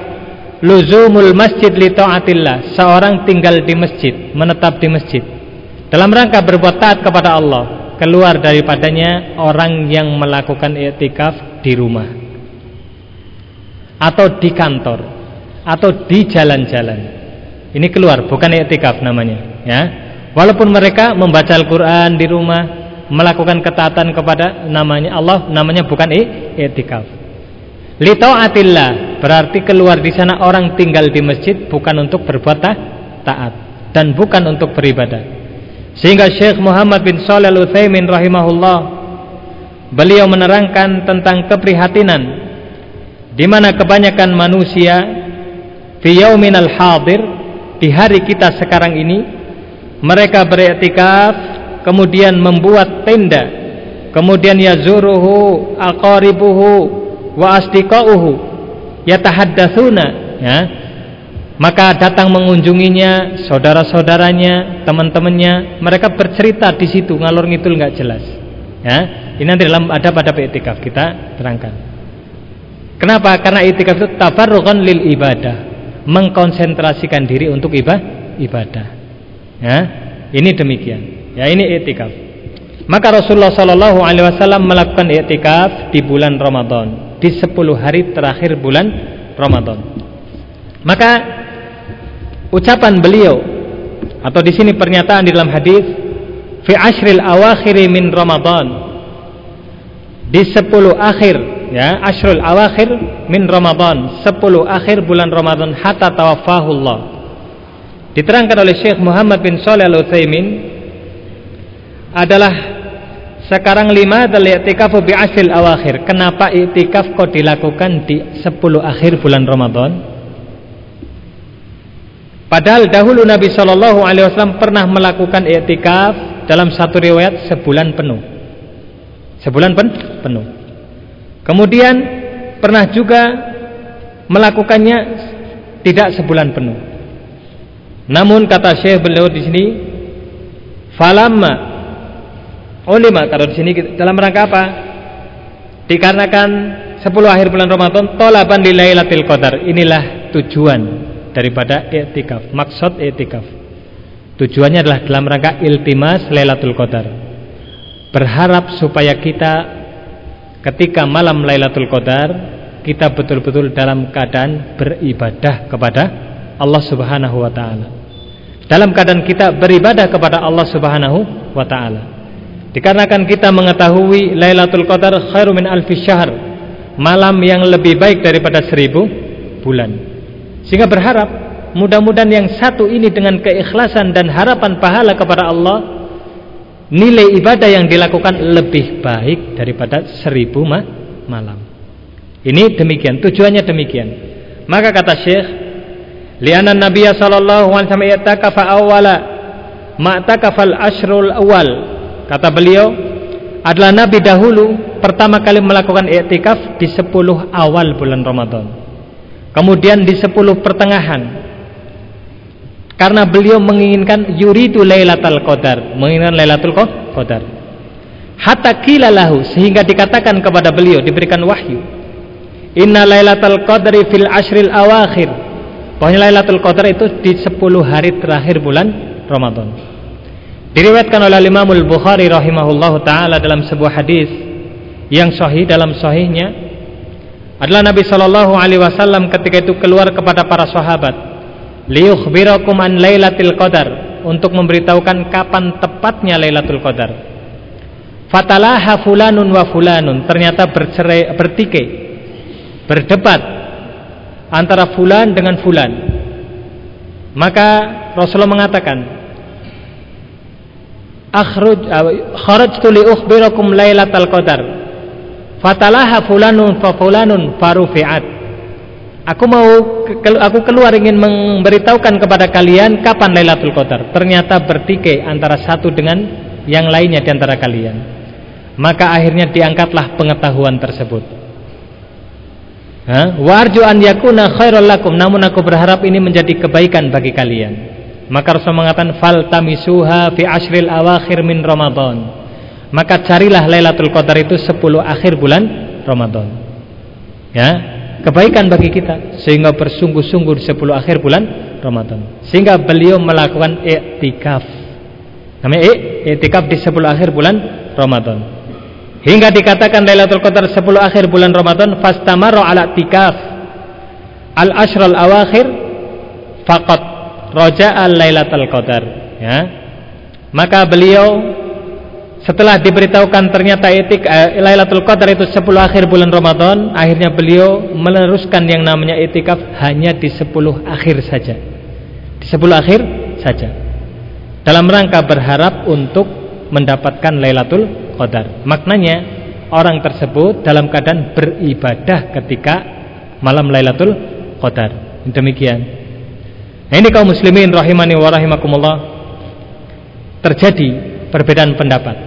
luzumul masjid li taatillah. Seorang tinggal di masjid menetap di masjid. Dalam rangka berbuat taat kepada Allah keluar daripadanya orang yang melakukan i'tikaf di rumah atau di kantor. Atau di jalan-jalan. Ini keluar bukan i'tikaf namanya ya. Walaupun mereka membaca Al-Qur'an di rumah melakukan ketaatan kepada namanya Allah namanya bukan i'tikaf. Litaatillah berarti keluar di sana orang tinggal di masjid bukan untuk berbuat taat. Dan bukan untuk beribadah. Sehingga Syekh Muhammad bin Shalih Al-Utsaimin rahimahullah beliau menerangkan tentang keprihatinan di mana kebanyakan manusia fi yauminal hadir di hari kita sekarang ini mereka beriktikaf kemudian membuat tenda kemudian yazuruhu aqaribuhu wa asdiqauhu yatahaddatsuna ya. Maka datang mengunjunginya saudara-saudaranya teman-temannya mereka bercerita di situ ngalor ngidul nggak jelas ya. Ini nanti dalam ada pada i'tikaf kita terangkan kenapa? Karena i'tikaf itu tafarruqan lil ibadah. Mengkonsentrasikan diri untuk ibadah. Ya? Ini demikian. Ya ini i'tikaf. Maka Rasulullah Shallallahu Alaihi Wasallam melakukan i'tikaf di bulan Ramadan. Di 10 hari terakhir bulan Ramadan. Maka ucapan beliau atau di sini pernyataan di dalam hadis fi ashril awakhir min Ramadan. Di 10 akhir ya ashrul awakhir min Ramadan 10 akhir bulan Ramadan hatta tawaffahullah diterangkan oleh Syekh Muhammad bin Shalih Al-Utsaimin adalah sekarang lima adalah i'tikafu bi asil awakhir. Kenapa i'tikaf kok dilakukan di 10 akhir bulan Ramadan? Padahal dahulu Nabi Shallallahu Alaihi Wasallam pernah melakukan i'tikaf dalam satu riwayat sebulan penuh. Sebulan pen penuh. Kemudian pernah juga melakukannya tidak sebulan penuh. Namun kata Syekh beliau di sini, falamma ulima taruh di sini dalam rangka apa? Dikarenakan 10 akhir bulan Ramadan tolaban di Lailatul Qadar. Inilah tujuan daripada i'tikaf, maksud i'tikaf. Tujuannya adalah dalam rangka iltimas Lailatul Qadar. Berharap supaya kita ketika malam Lailatul Qadar kita betul-betul dalam keadaan beribadah kepada Allah Subhanahu wa taala. Dalam keadaan kita beribadah kepada Allah Subhanahu wa taala. Dikarenakan kita mengetahui Lailatul Qadar khairu min alfi syahr, malam yang lebih baik daripada seribu bulan. Sehingga berharap mudah-mudahan yang satu ini dengan keikhlasan dan harapan pahala kepada Allah, nilai ibadah yang dilakukan lebih baik daripada seribu ma malam. Ini demikian, tujuannya demikian. Maka kata Syekh, li'anna Nabiya sallallahu alaihi wasallam i'takafa awwala ma'takafal ashrul awal Kata beliau adalah Nabi dahulu pertama kali melakukan i'tikaf di 10 awal bulan Ramadan. Kemudian di 10 pertengahan. Karena beliau menginginkan yuridu Lailatul Qadar, menginginkan Lailatul Qadar. Hatta qila lahu sehingga dikatakan kepada beliau diberikan wahyu. Inna Lailatul Qadri fil ashril awakhir. Pokoknya Lailatul Qadar itu di 10 hari terakhir bulan Ramadan. Diriwayatkan oleh Imam Al-Bukhari rahimahullahu taala dalam sebuah hadis yang sahih dalam sahihnya adalah Nabi sallallahu alaihi wasallam ketika itu keluar kepada para sahabat liyukhbirakum an lailatul qadar untuk memberitahukan kapan tepatnya Lailatul Qadar. Fatalaha fulanun wa fulanun ternyata bercerai bertikai berdebat antara fulan dengan fulan. Maka Rasulullah mengatakan, akhruj kharajtu li ukhbirakum lailatal qadar fatalaha fulanun fa fulanun farufi'at Aku mau aku keluar ingin memberitahukan kepada kalian kapan Lailatul Qadar. Ternyata bertikai antara satu dengan yang lainnya di antara kalian. Maka akhirnya diangkatlah pengetahuan tersebut. Warju an yakuna khairul lakum. Namun aku berharap ini menjadi kebaikan bagi kalian. Maka Rasul mengatakan fal tamisuha fi ashril awakhir min Ramadan. Maka carilah Lailatul Qadar itu 10 akhir bulan Ramadan. Ya, kebaikan bagi kita sehingga bersungguh-sungguh di 10 akhir bulan Ramadan. Sehingga beliau melakukan i'tikaf. Namanya i'tikaf di 10 akhir bulan Ramadan. Hingga dikatakan Lailatul Qadar 10 akhir bulan Ramadan fastamara ala i'tikaf al ashral awakhir faqat raja'a Lailatul Qadar ya. Maka beliau setelah diberitahukan ternyata etik eh, Lailatul Qadar itu 10 akhir bulan Ramadan, akhirnya beliau meneruskan yang namanya etikaf hanya di 10 akhir saja. Di 10 akhir saja. Dalam rangka berharap untuk mendapatkan Lailatul Qadar. Maknanya orang tersebut dalam keadaan beribadah ketika malam Lailatul Qadar. Demikian. Nah, ini kaum muslimin rahimani wa rahimakumullah. Terjadi perbedaan pendapat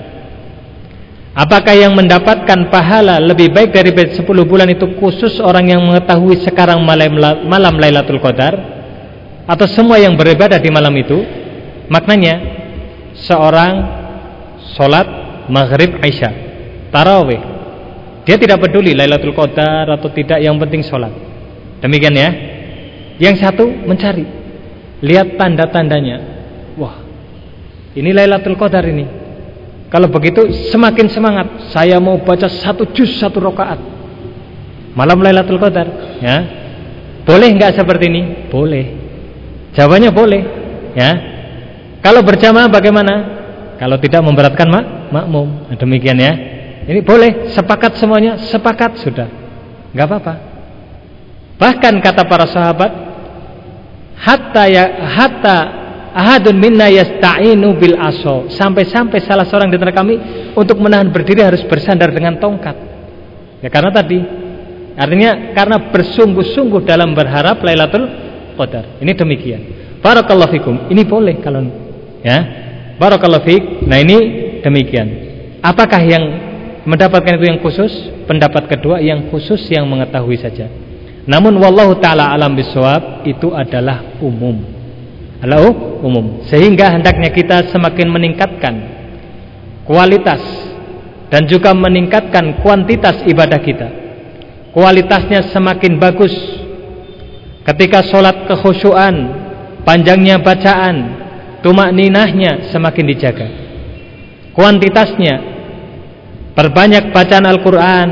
Apakah yang mendapatkan pahala lebih baik dari 10 bulan itu khusus orang yang mengetahui sekarang malam, malam Lailatul Qadar? Atau semua yang beribadah di malam itu? Maknanya seorang sholat maghrib Aisyah tarawih. Dia tidak peduli Lailatul Qadar atau tidak yang penting sholat. Demikian ya. Yang satu mencari. Lihat tanda-tandanya. Wah ini Lailatul Qadar ini kalau begitu semakin semangat. Saya mau baca satu juz satu rakaat. Malam Lailatul Qadar, ya. Boleh nggak seperti ini? Boleh. Jawabannya boleh, ya. Kalau berjamaah bagaimana? Kalau tidak memberatkan mak makmum. Demikian ya. Ini boleh, sepakat semuanya, sepakat sudah. nggak apa-apa. Bahkan kata para sahabat, hatta ya hatta ahadun minna yasta'inu bil aso. Sampai-sampai salah seorang di antara kami untuk menahan berdiri harus bersandar dengan tongkat. Ya karena tadi. Artinya karena bersungguh-sungguh dalam berharap Lailatul Qadar. Ini demikian. Barakallahu fikum. Ini boleh kalau ya. Barakallahu fik. Nah ini demikian. Apakah yang mendapatkan itu yang khusus? Pendapat kedua yang khusus yang mengetahui saja. Namun wallahu taala alam bisawab itu adalah umum Halo umum. Sehingga hendaknya kita semakin meningkatkan kualitas dan juga meningkatkan kuantitas ibadah kita. Kualitasnya semakin bagus. Ketika sholat kekhusyuan, panjangnya bacaan, tumak ninahnya semakin dijaga. Kuantitasnya, perbanyak bacaan Al-Quran,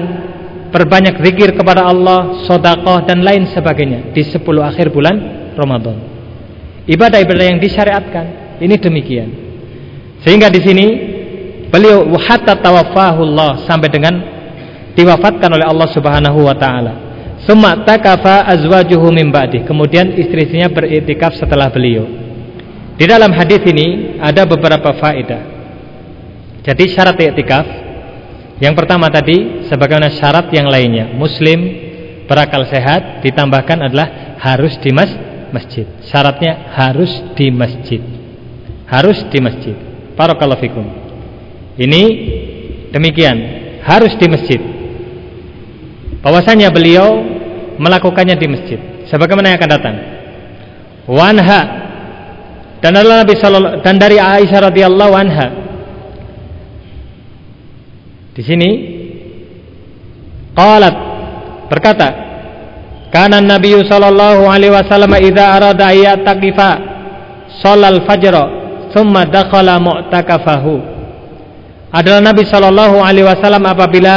perbanyak zikir kepada Allah, sodakoh dan lain sebagainya di 10 akhir bulan Ramadan ibadah-ibadah yang disyariatkan. Ini demikian. Sehingga di sini beliau hatta tawaffahullah sampai dengan diwafatkan oleh Allah Subhanahu wa taala. Summa takafa azwajuhu min ba'di. Kemudian istri-istrinya beriktikaf setelah beliau. Di dalam hadis ini ada beberapa faedah. Jadi syarat iktikaf yang pertama tadi sebagaimana syarat yang lainnya, muslim berakal sehat ditambahkan adalah harus di masjid masjid. Syaratnya harus di masjid. Harus di masjid. Barakallahu fikum. Ini demikian, harus di masjid. Bahwasanya beliau melakukannya di masjid. Sebagaimana yang akan datang. Wanha dan Nabi dan dari Aisyah radhiyallahu anha. Di sini qalat berkata Kana Nabi sallallahu alaihi wasallam idza arada ayataqifa shalal fajr thumma dakhala mu'takafahu. Adalah Nabi sallallahu alaihi wasallam apabila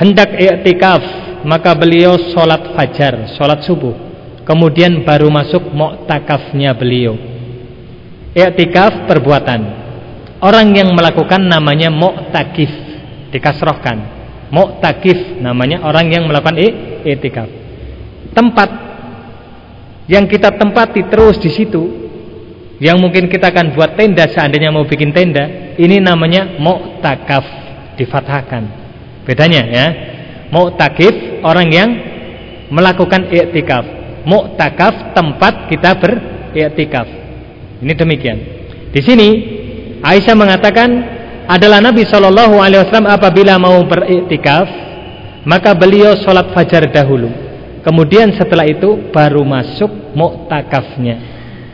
hendak i'tikaf maka beliau salat fajar, salat subuh. Kemudian baru masuk mu'takafnya beliau. I'tikaf perbuatan. Orang yang melakukan namanya mu'takif dikasrohkan. Mu'takif namanya orang yang melakukan i'tikaf tempat yang kita tempati terus di situ yang mungkin kita akan buat tenda seandainya mau bikin tenda ini namanya mu'takaf difathahkan bedanya ya mu'takif orang yang melakukan i'tikaf. Mu'takaf tempat kita beriktikaf. Ini demikian. Di sini Aisyah mengatakan adalah Nabi Shallallahu Alaihi Wasallam apabila mau beriktikaf maka beliau sholat fajar dahulu. Kemudian setelah itu baru masuk mu'takafnya.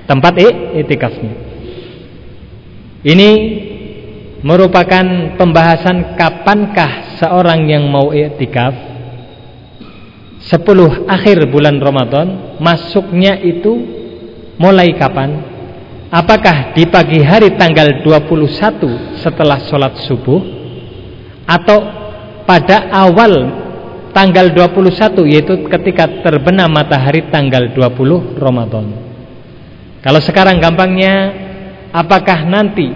Tempat iktikafnya. Ini merupakan pembahasan kapankah seorang yang mau iktikaf 10 akhir bulan Ramadan masuknya itu mulai kapan? Apakah di pagi hari tanggal 21 setelah sholat subuh? Atau pada awal tanggal 21 yaitu ketika terbenam matahari tanggal 20 Ramadan. Kalau sekarang gampangnya apakah nanti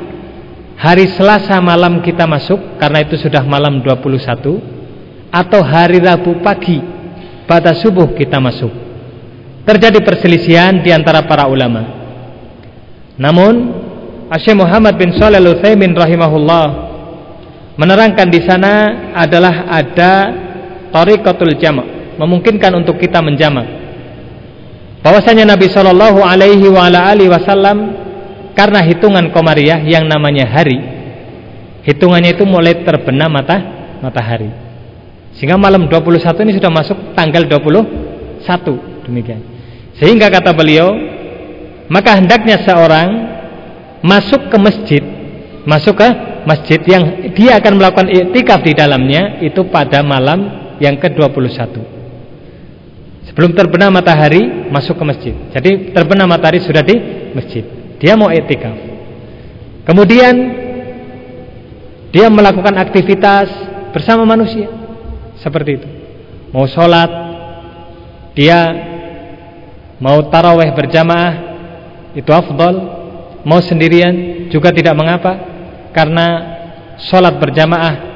hari Selasa malam kita masuk karena itu sudah malam 21 atau hari Rabu pagi pada subuh kita masuk? Terjadi perselisihan di antara para ulama. Namun Syekh Muhammad bin Shalih Al-Utsaimin rahimahullah menerangkan di sana adalah ada tariqatul jama' memungkinkan untuk kita menjamak bahwasanya Nabi Shallallahu alaihi wasallam karena hitungan komariah yang namanya hari hitungannya itu mulai terbenam mata matahari. Sehingga malam 21 ini sudah masuk tanggal 21 demikian. Sehingga kata beliau maka hendaknya seorang masuk ke masjid masuk ke masjid yang dia akan melakukan iktikaf di dalamnya itu pada malam yang ke-21 sebelum terbenam matahari masuk ke masjid jadi terbenam matahari sudah di masjid dia mau etikaf. Kemudian dia melakukan aktivitas bersama manusia seperti itu. Mau sholat, dia mau taraweh berjamaah itu afdol. Mau sendirian juga tidak mengapa karena sholat berjamaah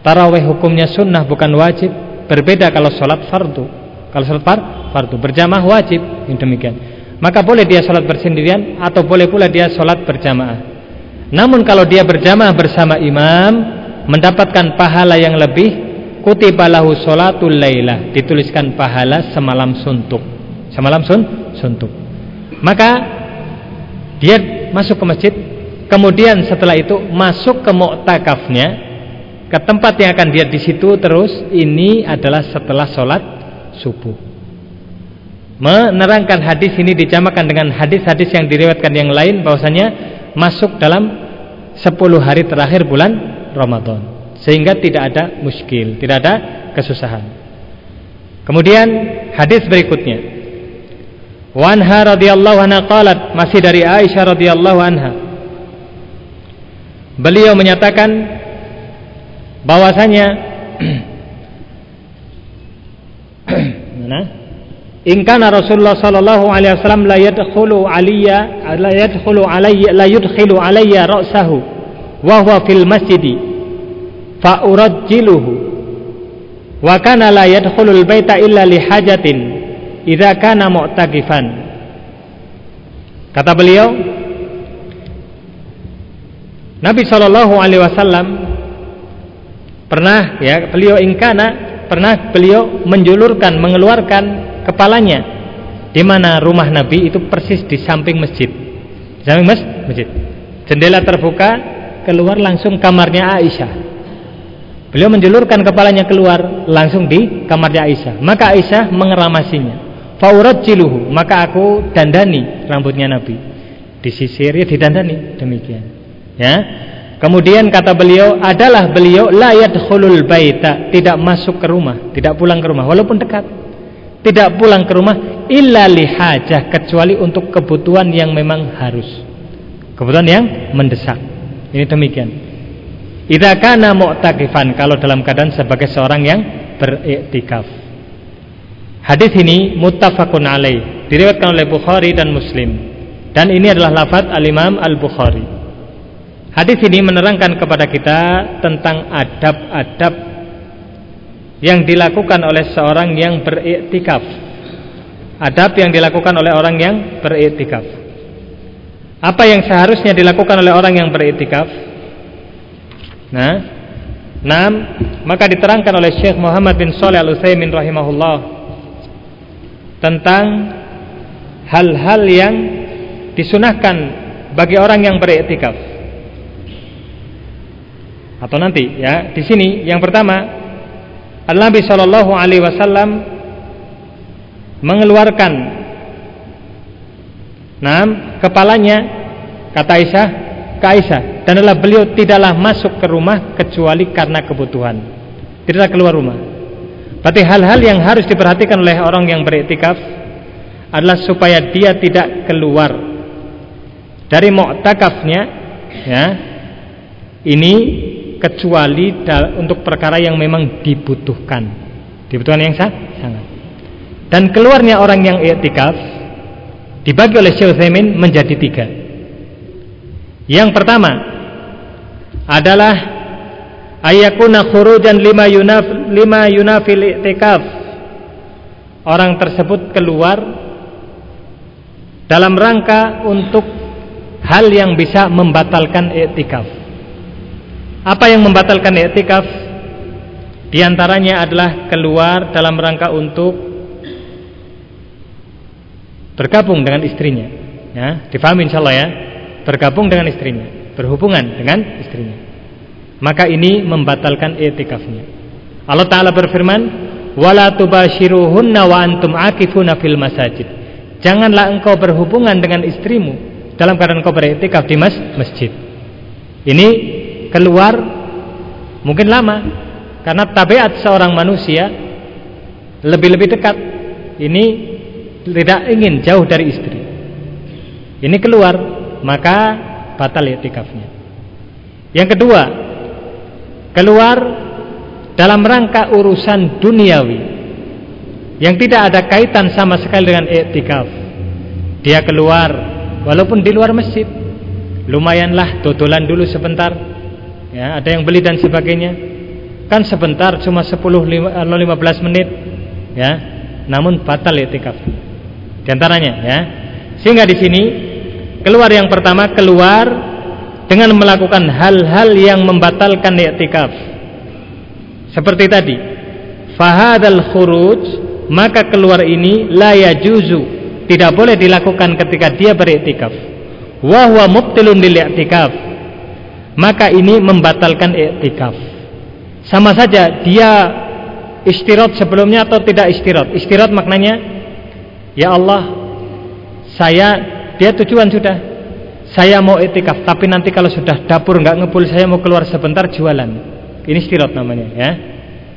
taraweh hukumnya sunnah bukan wajib. Berbeda kalau sholat fardu. Kalau sholat fardu berjamaah wajib. Ini demikian maka boleh dia sholat bersendirian atau boleh pula dia sholat berjamaah. Namun kalau dia berjamaah bersama imam mendapatkan pahala yang lebih kutibalahu sholatul lailah dituliskan pahala semalam suntuk. Semalam sun suntuk. Maka dia masuk ke masjid kemudian setelah itu masuk ke mu'takafnya ke tempat yang akan dia di situ terus ini adalah setelah sholat subuh menerangkan hadis ini dijamakan dengan hadis-hadis yang diriwayatkan yang lain bahwasanya masuk dalam 10 hari terakhir bulan Ramadan sehingga tidak ada muskil, tidak ada kesusahan. Kemudian hadis berikutnya. Wanha radhiyallahu anha qalat masih dari Aisyah radhiyallahu anha. Beliau menyatakan bahwasanya mana? in kana Rasulullah sallallahu alaihi wasallam la yadkhulu alayya la yadkhulu alayya la yudkhilu alayya ra'sahu wa huwa fil masjid fa urajjiluhu wa kana la yadkhulu al baita illa li hajatin idza kana mu'takifan kata beliau Nabi sallallahu alaihi wasallam pernah ya beliau ingkana pernah beliau menjulurkan mengeluarkan kepalanya di mana rumah Nabi itu persis di samping masjid. Di samping mas, masjid. Jendela terbuka, keluar langsung kamarnya Aisyah. Beliau menjulurkan kepalanya keluar langsung di kamarnya Aisyah. Maka Aisyah mengeramasinya. Faurat ciluhu, maka aku dandani rambutnya Nabi. Disisir ya didandani demikian. Ya. Kemudian kata beliau adalah beliau layat khulul baita, tidak masuk ke rumah, tidak pulang ke rumah walaupun dekat. Tidak pulang ke rumah illa lihajah kecuali untuk kebutuhan yang memang harus. Kebutuhan yang mendesak. Ini demikian. Idza kana mu'takifan kalau dalam keadaan sebagai seorang yang beriktikaf. Hadis ini muttafaqun alaih diriwayatkan oleh Bukhari dan Muslim. Dan ini adalah lafaz al-Imam Al-Bukhari hadis ini menerangkan kepada kita tentang adab-adab yang dilakukan oleh seorang yang beriktikaf. Adab yang dilakukan oleh orang yang beriktikaf. Apa yang seharusnya dilakukan oleh orang yang beriktikaf? Nah, nah, maka diterangkan oleh Syekh Muhammad bin Shalih Al Utsaimin rahimahullah tentang hal-hal yang disunahkan bagi orang yang beriktikaf. Atau nanti ya, di sini yang pertama Nabi Shallallahu alaihi wasallam mengeluarkan nam kepalanya kata Aisyah ke Aisyah dan adalah beliau tidaklah masuk ke rumah kecuali karena kebutuhan. Tidaklah keluar rumah. Berarti hal-hal yang harus diperhatikan oleh orang yang beriktikaf adalah supaya dia tidak keluar dari mu'takafnya ya. Ini kecuali untuk perkara yang memang dibutuhkan. Dibutuhkan yang sangat. Dan keluarnya orang yang iktikaf dibagi oleh Syekh Utsaimin menjadi tiga. Yang pertama adalah ayakuna khurujan lima yunaf lima yunafil i'tikaf. Orang tersebut keluar dalam rangka untuk hal yang bisa membatalkan i'tikaf. Apa yang membatalkan i'tikaf? Di antaranya adalah keluar dalam rangka untuk bergabung dengan istrinya. Ya, difahami insyaallah ya. Bergabung dengan istrinya, berhubungan dengan istrinya. Maka ini membatalkan i'tikafnya. Allah taala berfirman, "Wala tubashiruhunna wa antum akifuna fil masajid." Janganlah engkau berhubungan dengan istrimu dalam keadaan engkau beriktikaf di mas masjid. Ini keluar mungkin lama. Karena tabiat seorang manusia lebih-lebih dekat. Ini tidak ingin jauh dari istri. Ini keluar maka batal itikafnya. Yang kedua keluar dalam rangka urusan duniawi. Yang tidak ada kaitan sama sekali dengan iktikaf dia keluar walaupun di luar masjid. Lumayanlah dodolan dulu sebentar ya ada yang beli dan sebagainya. Kan sebentar cuma 10 15 menit. Ya namun batal i'tikaf. Di antaranya ya. Sehingga di sini keluar yang pertama keluar dengan melakukan hal-hal yang membatalkan i'tikaf. Seperti tadi fahadal khuruj maka keluar ini la yajuzu tidak boleh dilakukan ketika dia beriktikaf wa huwa mubtilun lil i'tikaf maka ini membatalkan iktikaf. Sama saja dia istirahat sebelumnya atau tidak istirahat. Istirahat maknanya ya Allah saya dia tujuan sudah saya mau iktikaf tapi nanti kalau sudah dapur nggak ngepul saya mau keluar sebentar jualan. Ini istirahat namanya ya.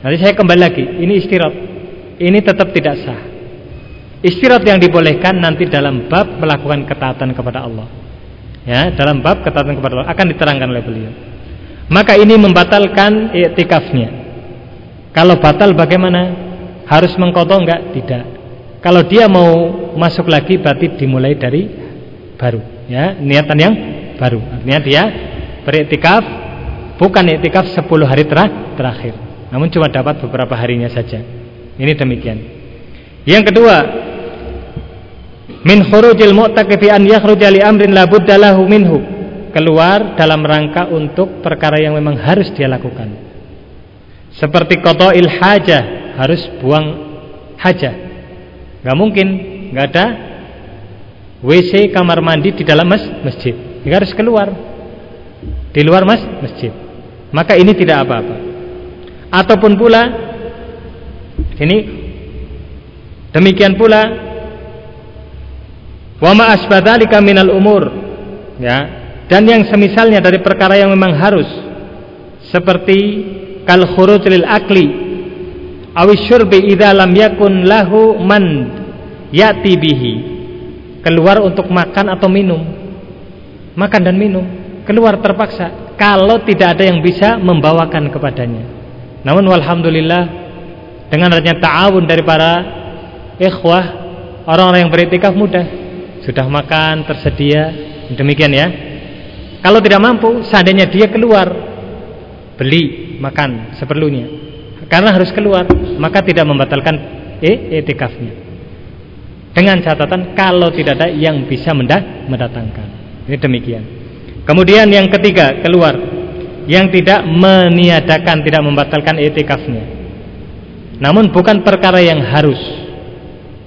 Nanti saya kembali lagi. Ini istirahat. Ini tetap tidak sah. Istirahat yang dibolehkan nanti dalam bab melakukan ketaatan kepada Allah ya dalam bab ketaatan kepada Allah akan diterangkan oleh beliau. Maka ini membatalkan iktikafnya kalau batal bagaimana? Harus mengkotor enggak? Tidak. Kalau dia mau masuk lagi berarti dimulai dari baru. Ya niatan yang baru. Artinya dia beriktikaf bukan iktikaf 10 hari terakhir. Namun cuma dapat beberapa harinya saja. Ini demikian. Yang kedua min khurujil mu'taqifi an yakhruja li amrin la budda lahu minhu. Keluar dalam rangka untuk perkara yang memang harus dia lakukan. Seperti qada'il hajah harus buang hajah. Nggak mungkin nggak ada WC kamar mandi di dalam mas masjid. Dia harus keluar. Di luar mas masjid. Maka ini tidak apa-apa. Ataupun pula ini demikian pula wa ma asbadalika minal umur. Ya. Dan yang semisalnya dari perkara yang memang harus. Seperti kal khuruj lil akli. Awis syurbi idza lam yakun lahu man yati bihi. Keluar untuk makan atau minum. Makan dan minum. Keluar terpaksa. Kalau tidak ada yang bisa membawakan kepadanya. Namun walhamdulillah dengan adanya ta'awun dari para ikhwah orang-orang yang beritikaf mudah sudah makan tersedia. Demikian ya. Kalau tidak mampu seandainya dia keluar beli makan seperlunya. Karena harus keluar maka tidak membatalkan etikafnya. Dengan catatan kalau tidak ada yang bisa mendatangkan. Ini demikian. Kemudian yang ketiga keluar. Yang tidak meniadakan tidak membatalkan etikafnya. Namun bukan perkara yang harus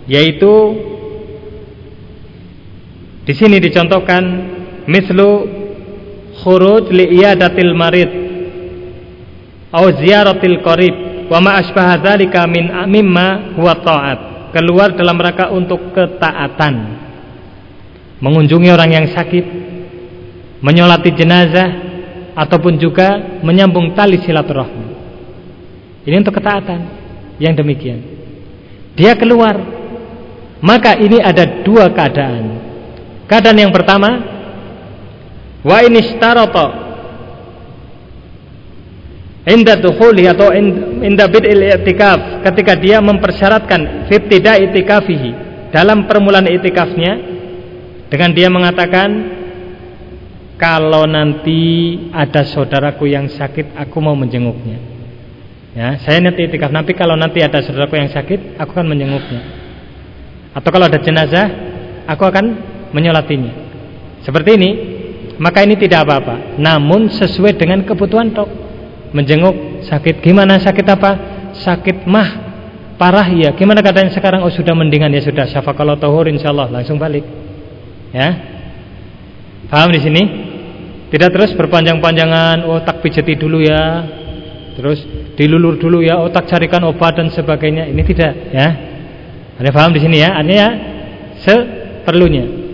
yaitu di sini dicontohkan mislu khuruj li'iyadatil marid au ziyaratil qarib wa ma asbaha dzalika min mimma huwa ta'at. Keluar dalam rangka untuk ketaatan. Mengunjungi orang yang sakit menyolati jenazah ataupun juga menyambung tali silaturahmi. Ini untuk ketaatan yang demikian. Dia keluar. Maka ini ada dua keadaan keadaan yang pertama Wa ini ishtarata inda dukhuli atau inda bid'il i'tikaf ketika dia mempersyaratkan fibtida i'tikafihi dalam permulaan i'tikafnya dengan dia mengatakan kalau nanti ada saudaraku yang sakit aku mau menjenguknya. Ya saya nanti itikaf nanti kalau nanti ada saudaraku yang sakit aku akan menjenguknya. Atau kalau ada jenazah aku akan menyolatinya seperti ini maka ini tidak apa-apa. Namun sesuai dengan kebutuhan dok. Menjenguk sakit, gimana sakit apa? Sakit mah parah ya. Gimana keadaan sekarang? Oh sudah mendingan ya sudah. Syafakallah tahur insyaallah langsung balik. Ya. Paham di sini? Tidak terus berpanjang-panjangan, oh tak pijati dulu ya. Terus dilulur dulu ya, otak oh, carikan obat dan sebagainya. Ini tidak, ya. Ada paham di sini ya? Artinya seperlunya.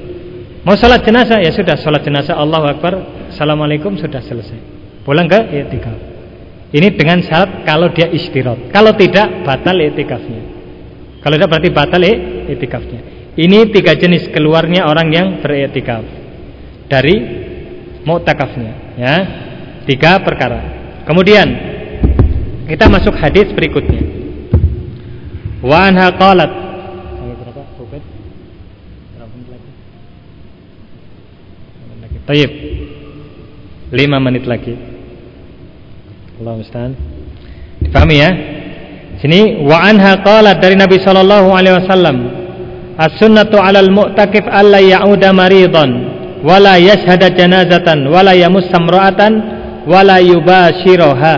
Mau sholat jenazah? Ya sudah sholat jenazah. Allahu Akbar. Assalamualaikum. Sudah selesai. Pulang ke itikaf. Ini dengan syarat kalau dia istirahat Kalau tidak batal itikafnya. Kalau tidak berarti batal itikafnya. Ini tiga jenis keluarnya orang yang beritikaf Dari mu'takafnya. Ya. Tiga perkara. Kemudian Kita masuk hadis berikutnya. Wa anha qalat Tayyib. 5 menit lagi. Allah musta'an. Dipahami ya? Sini wa anha qalat dari Nabi sallallahu alaihi wasallam, "As-sunnatu 'alal mu'takif alla ya'uda maridan wa la yashhada janazatan wa la yamussa imra'atan wa la yubashiraha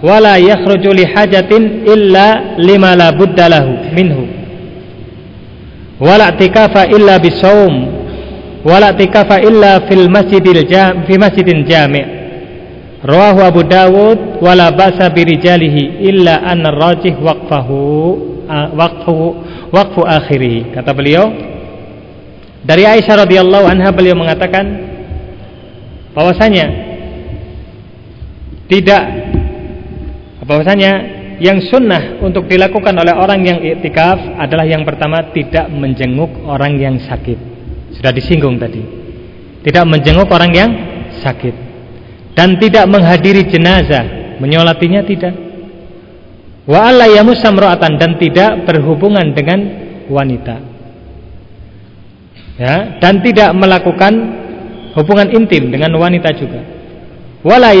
wa la yakhruju li hajatin illa lima la minhu." Wala i'tikafa illa bisawm wala tikafa illa fil masjidil jam fi masjidin jami' rawahu Abu Dawud wala ba'sa birijalihi illa anna rajih waqfahu waqfu waqfu akhirih kata beliau dari Aisyah radhiyallahu anha beliau mengatakan bahwasanya tidak bahwasanya yang sunnah untuk dilakukan oleh orang yang iktikaf adalah yang pertama tidak menjenguk orang yang sakit sudah disinggung tadi. Tidak menjenguk orang yang sakit dan tidak menghadiri jenazah, menyolatinya tidak. Wa dan tidak berhubungan dengan wanita. Ya, dan tidak melakukan hubungan intim dengan wanita juga. Wala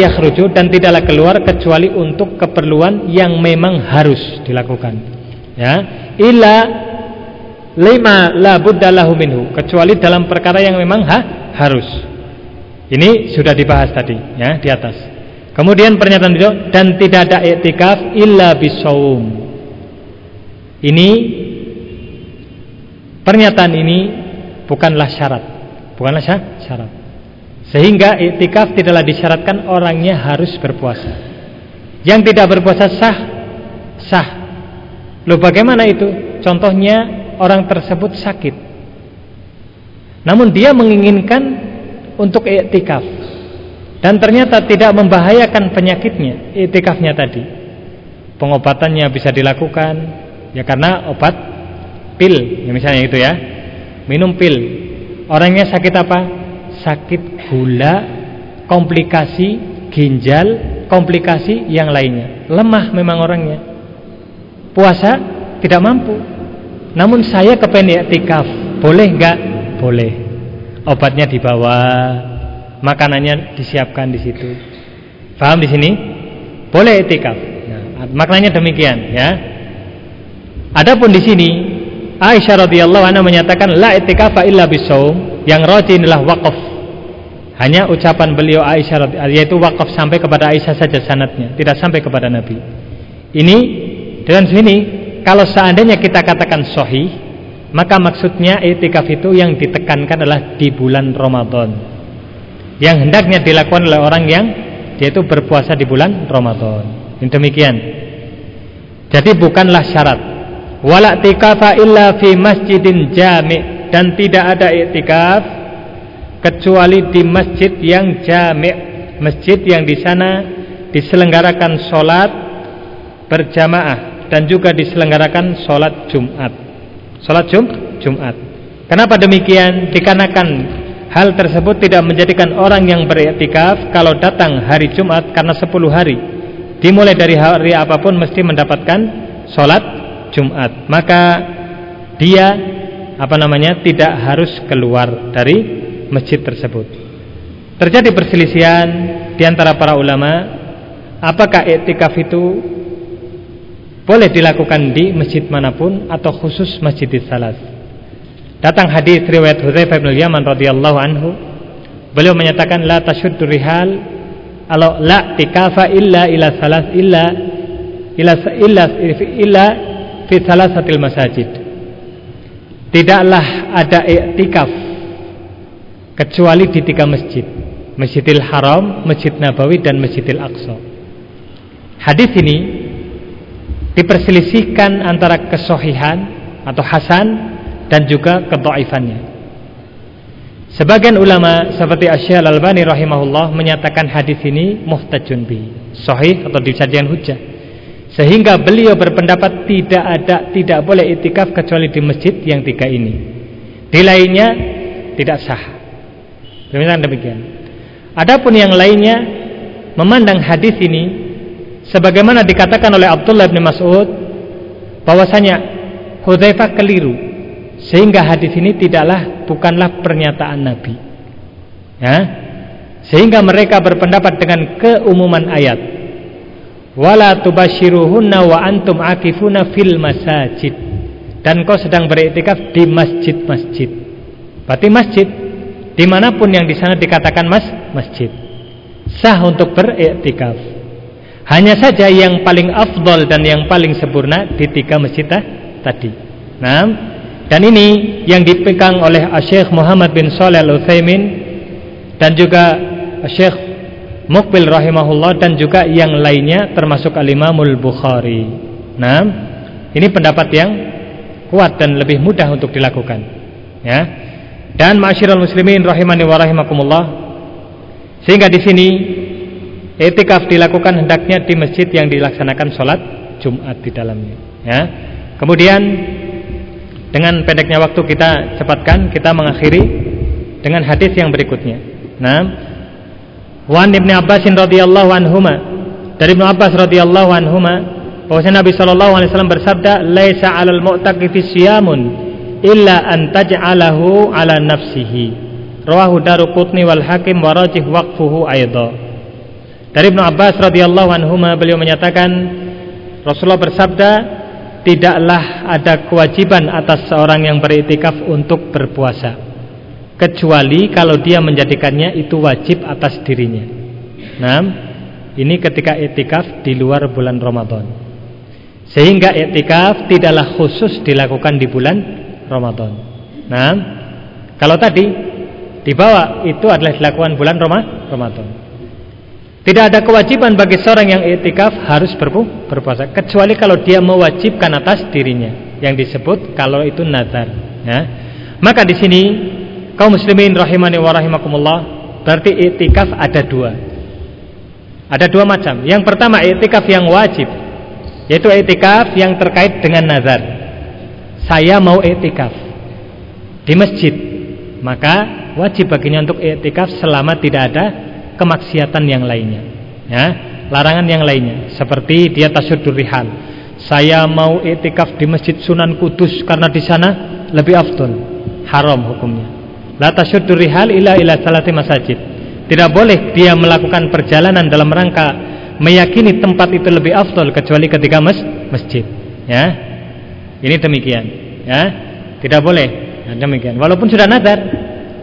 dan tidaklah keluar kecuali untuk keperluan yang memang harus dilakukan. Ya, illa lima la buddalahu minhu kecuali dalam perkara yang memang ha, harus. Ini sudah dibahas tadi ya di atas. Kemudian pernyataan beliau dan tidak ada i'tikaf illa bisawm. Ini pernyataan ini bukanlah syarat, bukanlah syarat. Sehingga i'tikaf tidaklah disyaratkan orangnya harus berpuasa. Yang tidak berpuasa sah sah. Loh bagaimana itu? Contohnya orang tersebut sakit. Namun dia menginginkan untuk iktikaf dan ternyata tidak membahayakan penyakitnya, iktikafnya tadi. Pengobatannya bisa dilakukan ya karena obat pil, ya misalnya itu ya. Minum pil. Orangnya sakit apa? Sakit gula, komplikasi ginjal, komplikasi yang lainnya. Lemah memang orangnya. Puasa tidak mampu namun saya kepengen iktikaf, boleh enggak? Boleh. Obatnya dibawa, makanannya disiapkan di situ. Paham di sini? Boleh iktikaf. Nah, maknanya demikian ya. Adapun di sini Aisyah radhiyallahu anha menyatakan la itikafa illa bisawm, yang rajin adalah waqaf. Hanya ucapan beliau Aisyah yaitu wakaf sampai kepada Aisyah saja sanatnya, tidak sampai kepada Nabi. Ini dengan sini kalau seandainya kita katakan sahih, maka maksudnya etikaf itu yang ditekankan adalah di bulan Ramadan. Yang hendaknya dilakukan oleh orang yang dia itu berpuasa di bulan Ramadan. Ini demikian. Jadi bukanlah syarat. Wala tikafa illa fi masjidin jami' dan tidak ada iktikaf kecuali di masjid yang jami', masjid yang di sana diselenggarakan solat berjamaah dan juga diselenggarakan solat Jumat. Solat Jum Jumat. Kenapa demikian? Dikarenakan hal tersebut tidak menjadikan orang yang beriktikaf kalau datang hari Jumat karena 10 hari. Dimulai dari hari apa pun mesti mendapatkan solat Jumat. Maka dia apa namanya tidak harus keluar dari masjid tersebut. Terjadi perselisihan di antara para ulama apakah iktikaf itu boleh dilakukan di masjid mana pun atau khusus masjid salas. Datang hadis riwayat Hudzaifah bin Yaman radhiyallahu anhu, beliau menyatakan la tasyuddu rihal kalau la tikafa illa ila salas illa ila illa illa fi salasatil masajid. Tidaklah ada iktikaf kecuali di tiga masjid. Masjidil Haram, Masjid Nabawi dan Masjidil Aqsa. Hadis ini diperselisihkan antara kesohihan atau hasan dan juga kedhaifannya. Sebagian ulama seperti Asy Al-Albani rahimahullah menyatakan hadis ini muhtajun bi, sahih atau dijadikan hujah. Sehingga beliau berpendapat tidak ada tidak boleh itikaf kecuali di masjid yang tiga ini. Di lainnya tidak sah. Demikian demikian. Adapun yang lainnya memandang hadis ini sebagaimana dikatakan oleh Abdullah bin Mas'ud bahwasanya Hudzaifah keliru sehingga hadis ini tidaklah bukanlah pernyataan Nabi. Ya? Sehingga mereka berpendapat dengan keumuman ayat. Wala tubashiruhunna wa antum akifuna fil masajid. Dan kau sedang beriktikaf di masjid-masjid. Berarti masjid di mana pun yang di sana dikatakan mas masjid. Sah untuk beriktikaf hanya saja yang paling afdol dan yang paling sempurna di tiga masjid tadi. Nah, dan ini yang dipegang oleh Syekh Muhammad bin Shalih Al Utsaimin dan juga Syekh Mukbil rahimahullah dan juga yang lainnya termasuk Al Imamul Bukhari. Nah, ini pendapat yang kuat dan lebih mudah untuk dilakukan. Ya. Dan ma'asyiral muslimin rahimani wa rahimakumullah. Sehingga di sini Etikaf dilakukan hendaknya di masjid yang dilaksanakan sholat Jumat di dalamnya. Ya. Kemudian dengan pendeknya waktu kita cepatkan, kita mengakhiri dengan hadis yang berikutnya. Nah, Wan ibn Abbasin radhiyallahu anhuma dari Ibnu Abbas radhiyallahu anhuma bahwasanya Nabi wasallam bersabda, "Laisa 'alal mu'taqifi siyamun illa an taj'alahu 'ala nafsihi." Rawahu Daruqutni wal Hakim wa rajih waqfuhu aidan. Dari Ibnu Abbas radhiyallahu anhu beliau menyatakan Rasulullah bersabda tidaklah ada kewajiban atas seorang yang beriktikaf untuk berpuasa kecuali kalau dia menjadikannya itu wajib atas dirinya. Nah, ini ketika iktikaf di luar bulan Ramadan. Sehingga iktikaf tidaklah khusus dilakukan di bulan Ramadan. Nah, kalau tadi dibawa itu adalah dilakukan bulan Ramadan. Tidak ada kewajiban bagi seorang yang itikaf harus berpu, berpuasa kecuali kalau dia mewajibkan atas dirinya yang disebut kalau itu nazar ya. Maka di sini kaum muslimin rahimani wa rahimakumullah berarti itikaf ada dua. Ada dua macam. Yang pertama itikaf yang wajib yaitu itikaf yang terkait dengan nazar. Saya mau itikaf di masjid, maka wajib baginya untuk itikaf selama tidak ada kemaksiatan yang lainnya ya larangan yang lainnya. Seperti dia tasyuddur rihal. Saya mau etikaf di Masjid Sunan Kudus karena di sana lebih afdol. Haram hukumnya. La tasyuddur rihal ila ila salati masajid. Tidak boleh dia melakukan perjalanan dalam rangka meyakini tempat itu lebih afdol kecuali ketika mas masjid ya. Ini demikian ya. Tidak boleh. Nah, demikian. Walaupun sudah nazar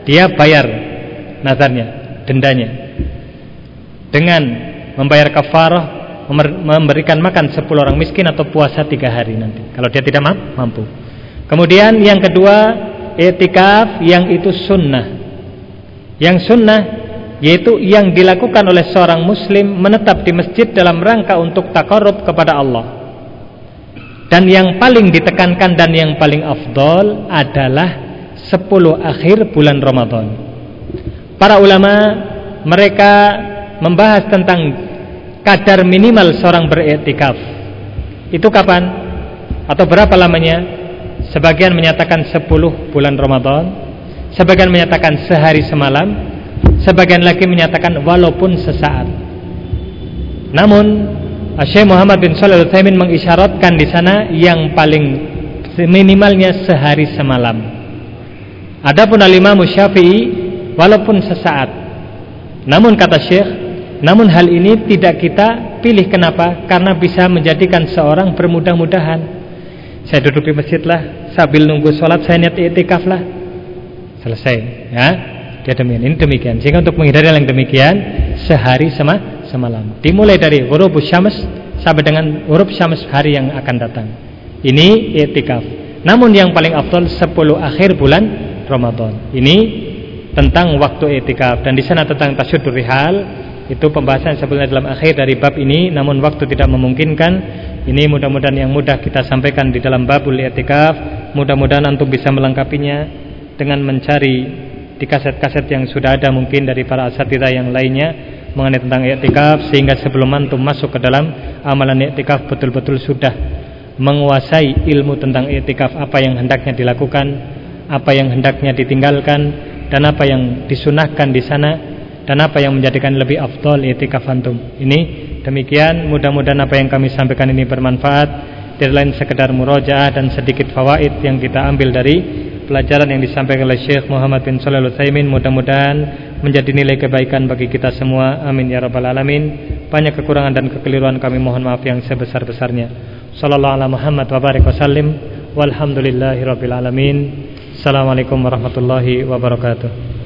dia bayar nazarnya dendanya dengan membayar kafarah memberikan makan 10 orang miskin atau puasa tiga hari nanti kalau dia tidak mampu. Kemudian yang kedua etikaf yang itu sunnah. Yang sunnah yaitu yang dilakukan oleh seorang muslim menetap di masjid dalam rangka untuk takarub kepada Allah. Dan yang paling ditekankan dan yang paling afdol adalah 10 akhir bulan Ramadan. Para ulama mereka membahas tentang kadar minimal seorang beriktikaf. Itu kapan? Atau berapa lamanya? Sebagian menyatakan 10 bulan Ramadan, sebagian menyatakan sehari semalam, sebagian lagi menyatakan walaupun sesaat. Namun Syekh Muhammad bin Shalih Al-Utsaimin mengisyaratkan di sana yang paling minimalnya sehari semalam. Adapun Al-Imam Syafi'i walaupun sesaat. Namun kata Syekh namun hal ini tidak kita pilih kenapa? Karena bisa menjadikan seorang bermudah-mudahan. Saya duduk di masjid lah, sambil nunggu sholat saya niat itikaf lah. Selesai, ya. Dia demikian, ini demikian. Sehingga untuk menghindari yang demikian, sehari sama semalam. Dimulai dari huruf syams sampai dengan huruf syams hari yang akan datang. Ini itikaf. Namun yang paling afdal 10 akhir bulan Ramadan. Ini tentang waktu itikaf dan di sana tentang tasyuddur rihal itu pembahasan sebetulnya dalam akhir dari bab ini namun waktu tidak memungkinkan. Ini mudah-mudahan yang mudah kita sampaikan di dalam babul i'tikaf. Mudah-mudahan antum bisa melengkapinya dengan mencari di kaset-kaset yang sudah ada mungkin dari para asatidah yang lainnya mengenai tentang i'tikaf sehingga sebelum antum masuk ke dalam amalan i'tikaf betul-betul sudah menguasai ilmu tentang i'tikaf apa yang hendaknya dilakukan apa yang hendaknya ditinggalkan dan apa yang disunahkan di sana dan apa yang menjadikan lebih afdol itikaf antum. Ini demikian mudah-mudahan apa yang kami sampaikan ini bermanfaat. Tidak lain sekedar murojaah dan sedikit fawaid yang kita ambil dari pelajaran yang disampaikan oleh Syekh Muhammad bin Shalih Al-Utsaimin mudah-mudahan menjadi nilai kebaikan bagi kita semua. Amin ya rabbal alamin. Banyak kekurangan dan kekeliruan kami mohon maaf yang sebesar-besarnya. Sallallahu alaihi Muhammad wa barik wasallim. Walhamdulillahirabbil alamin. Assalamualaikum warahmatullahi wabarakatuh.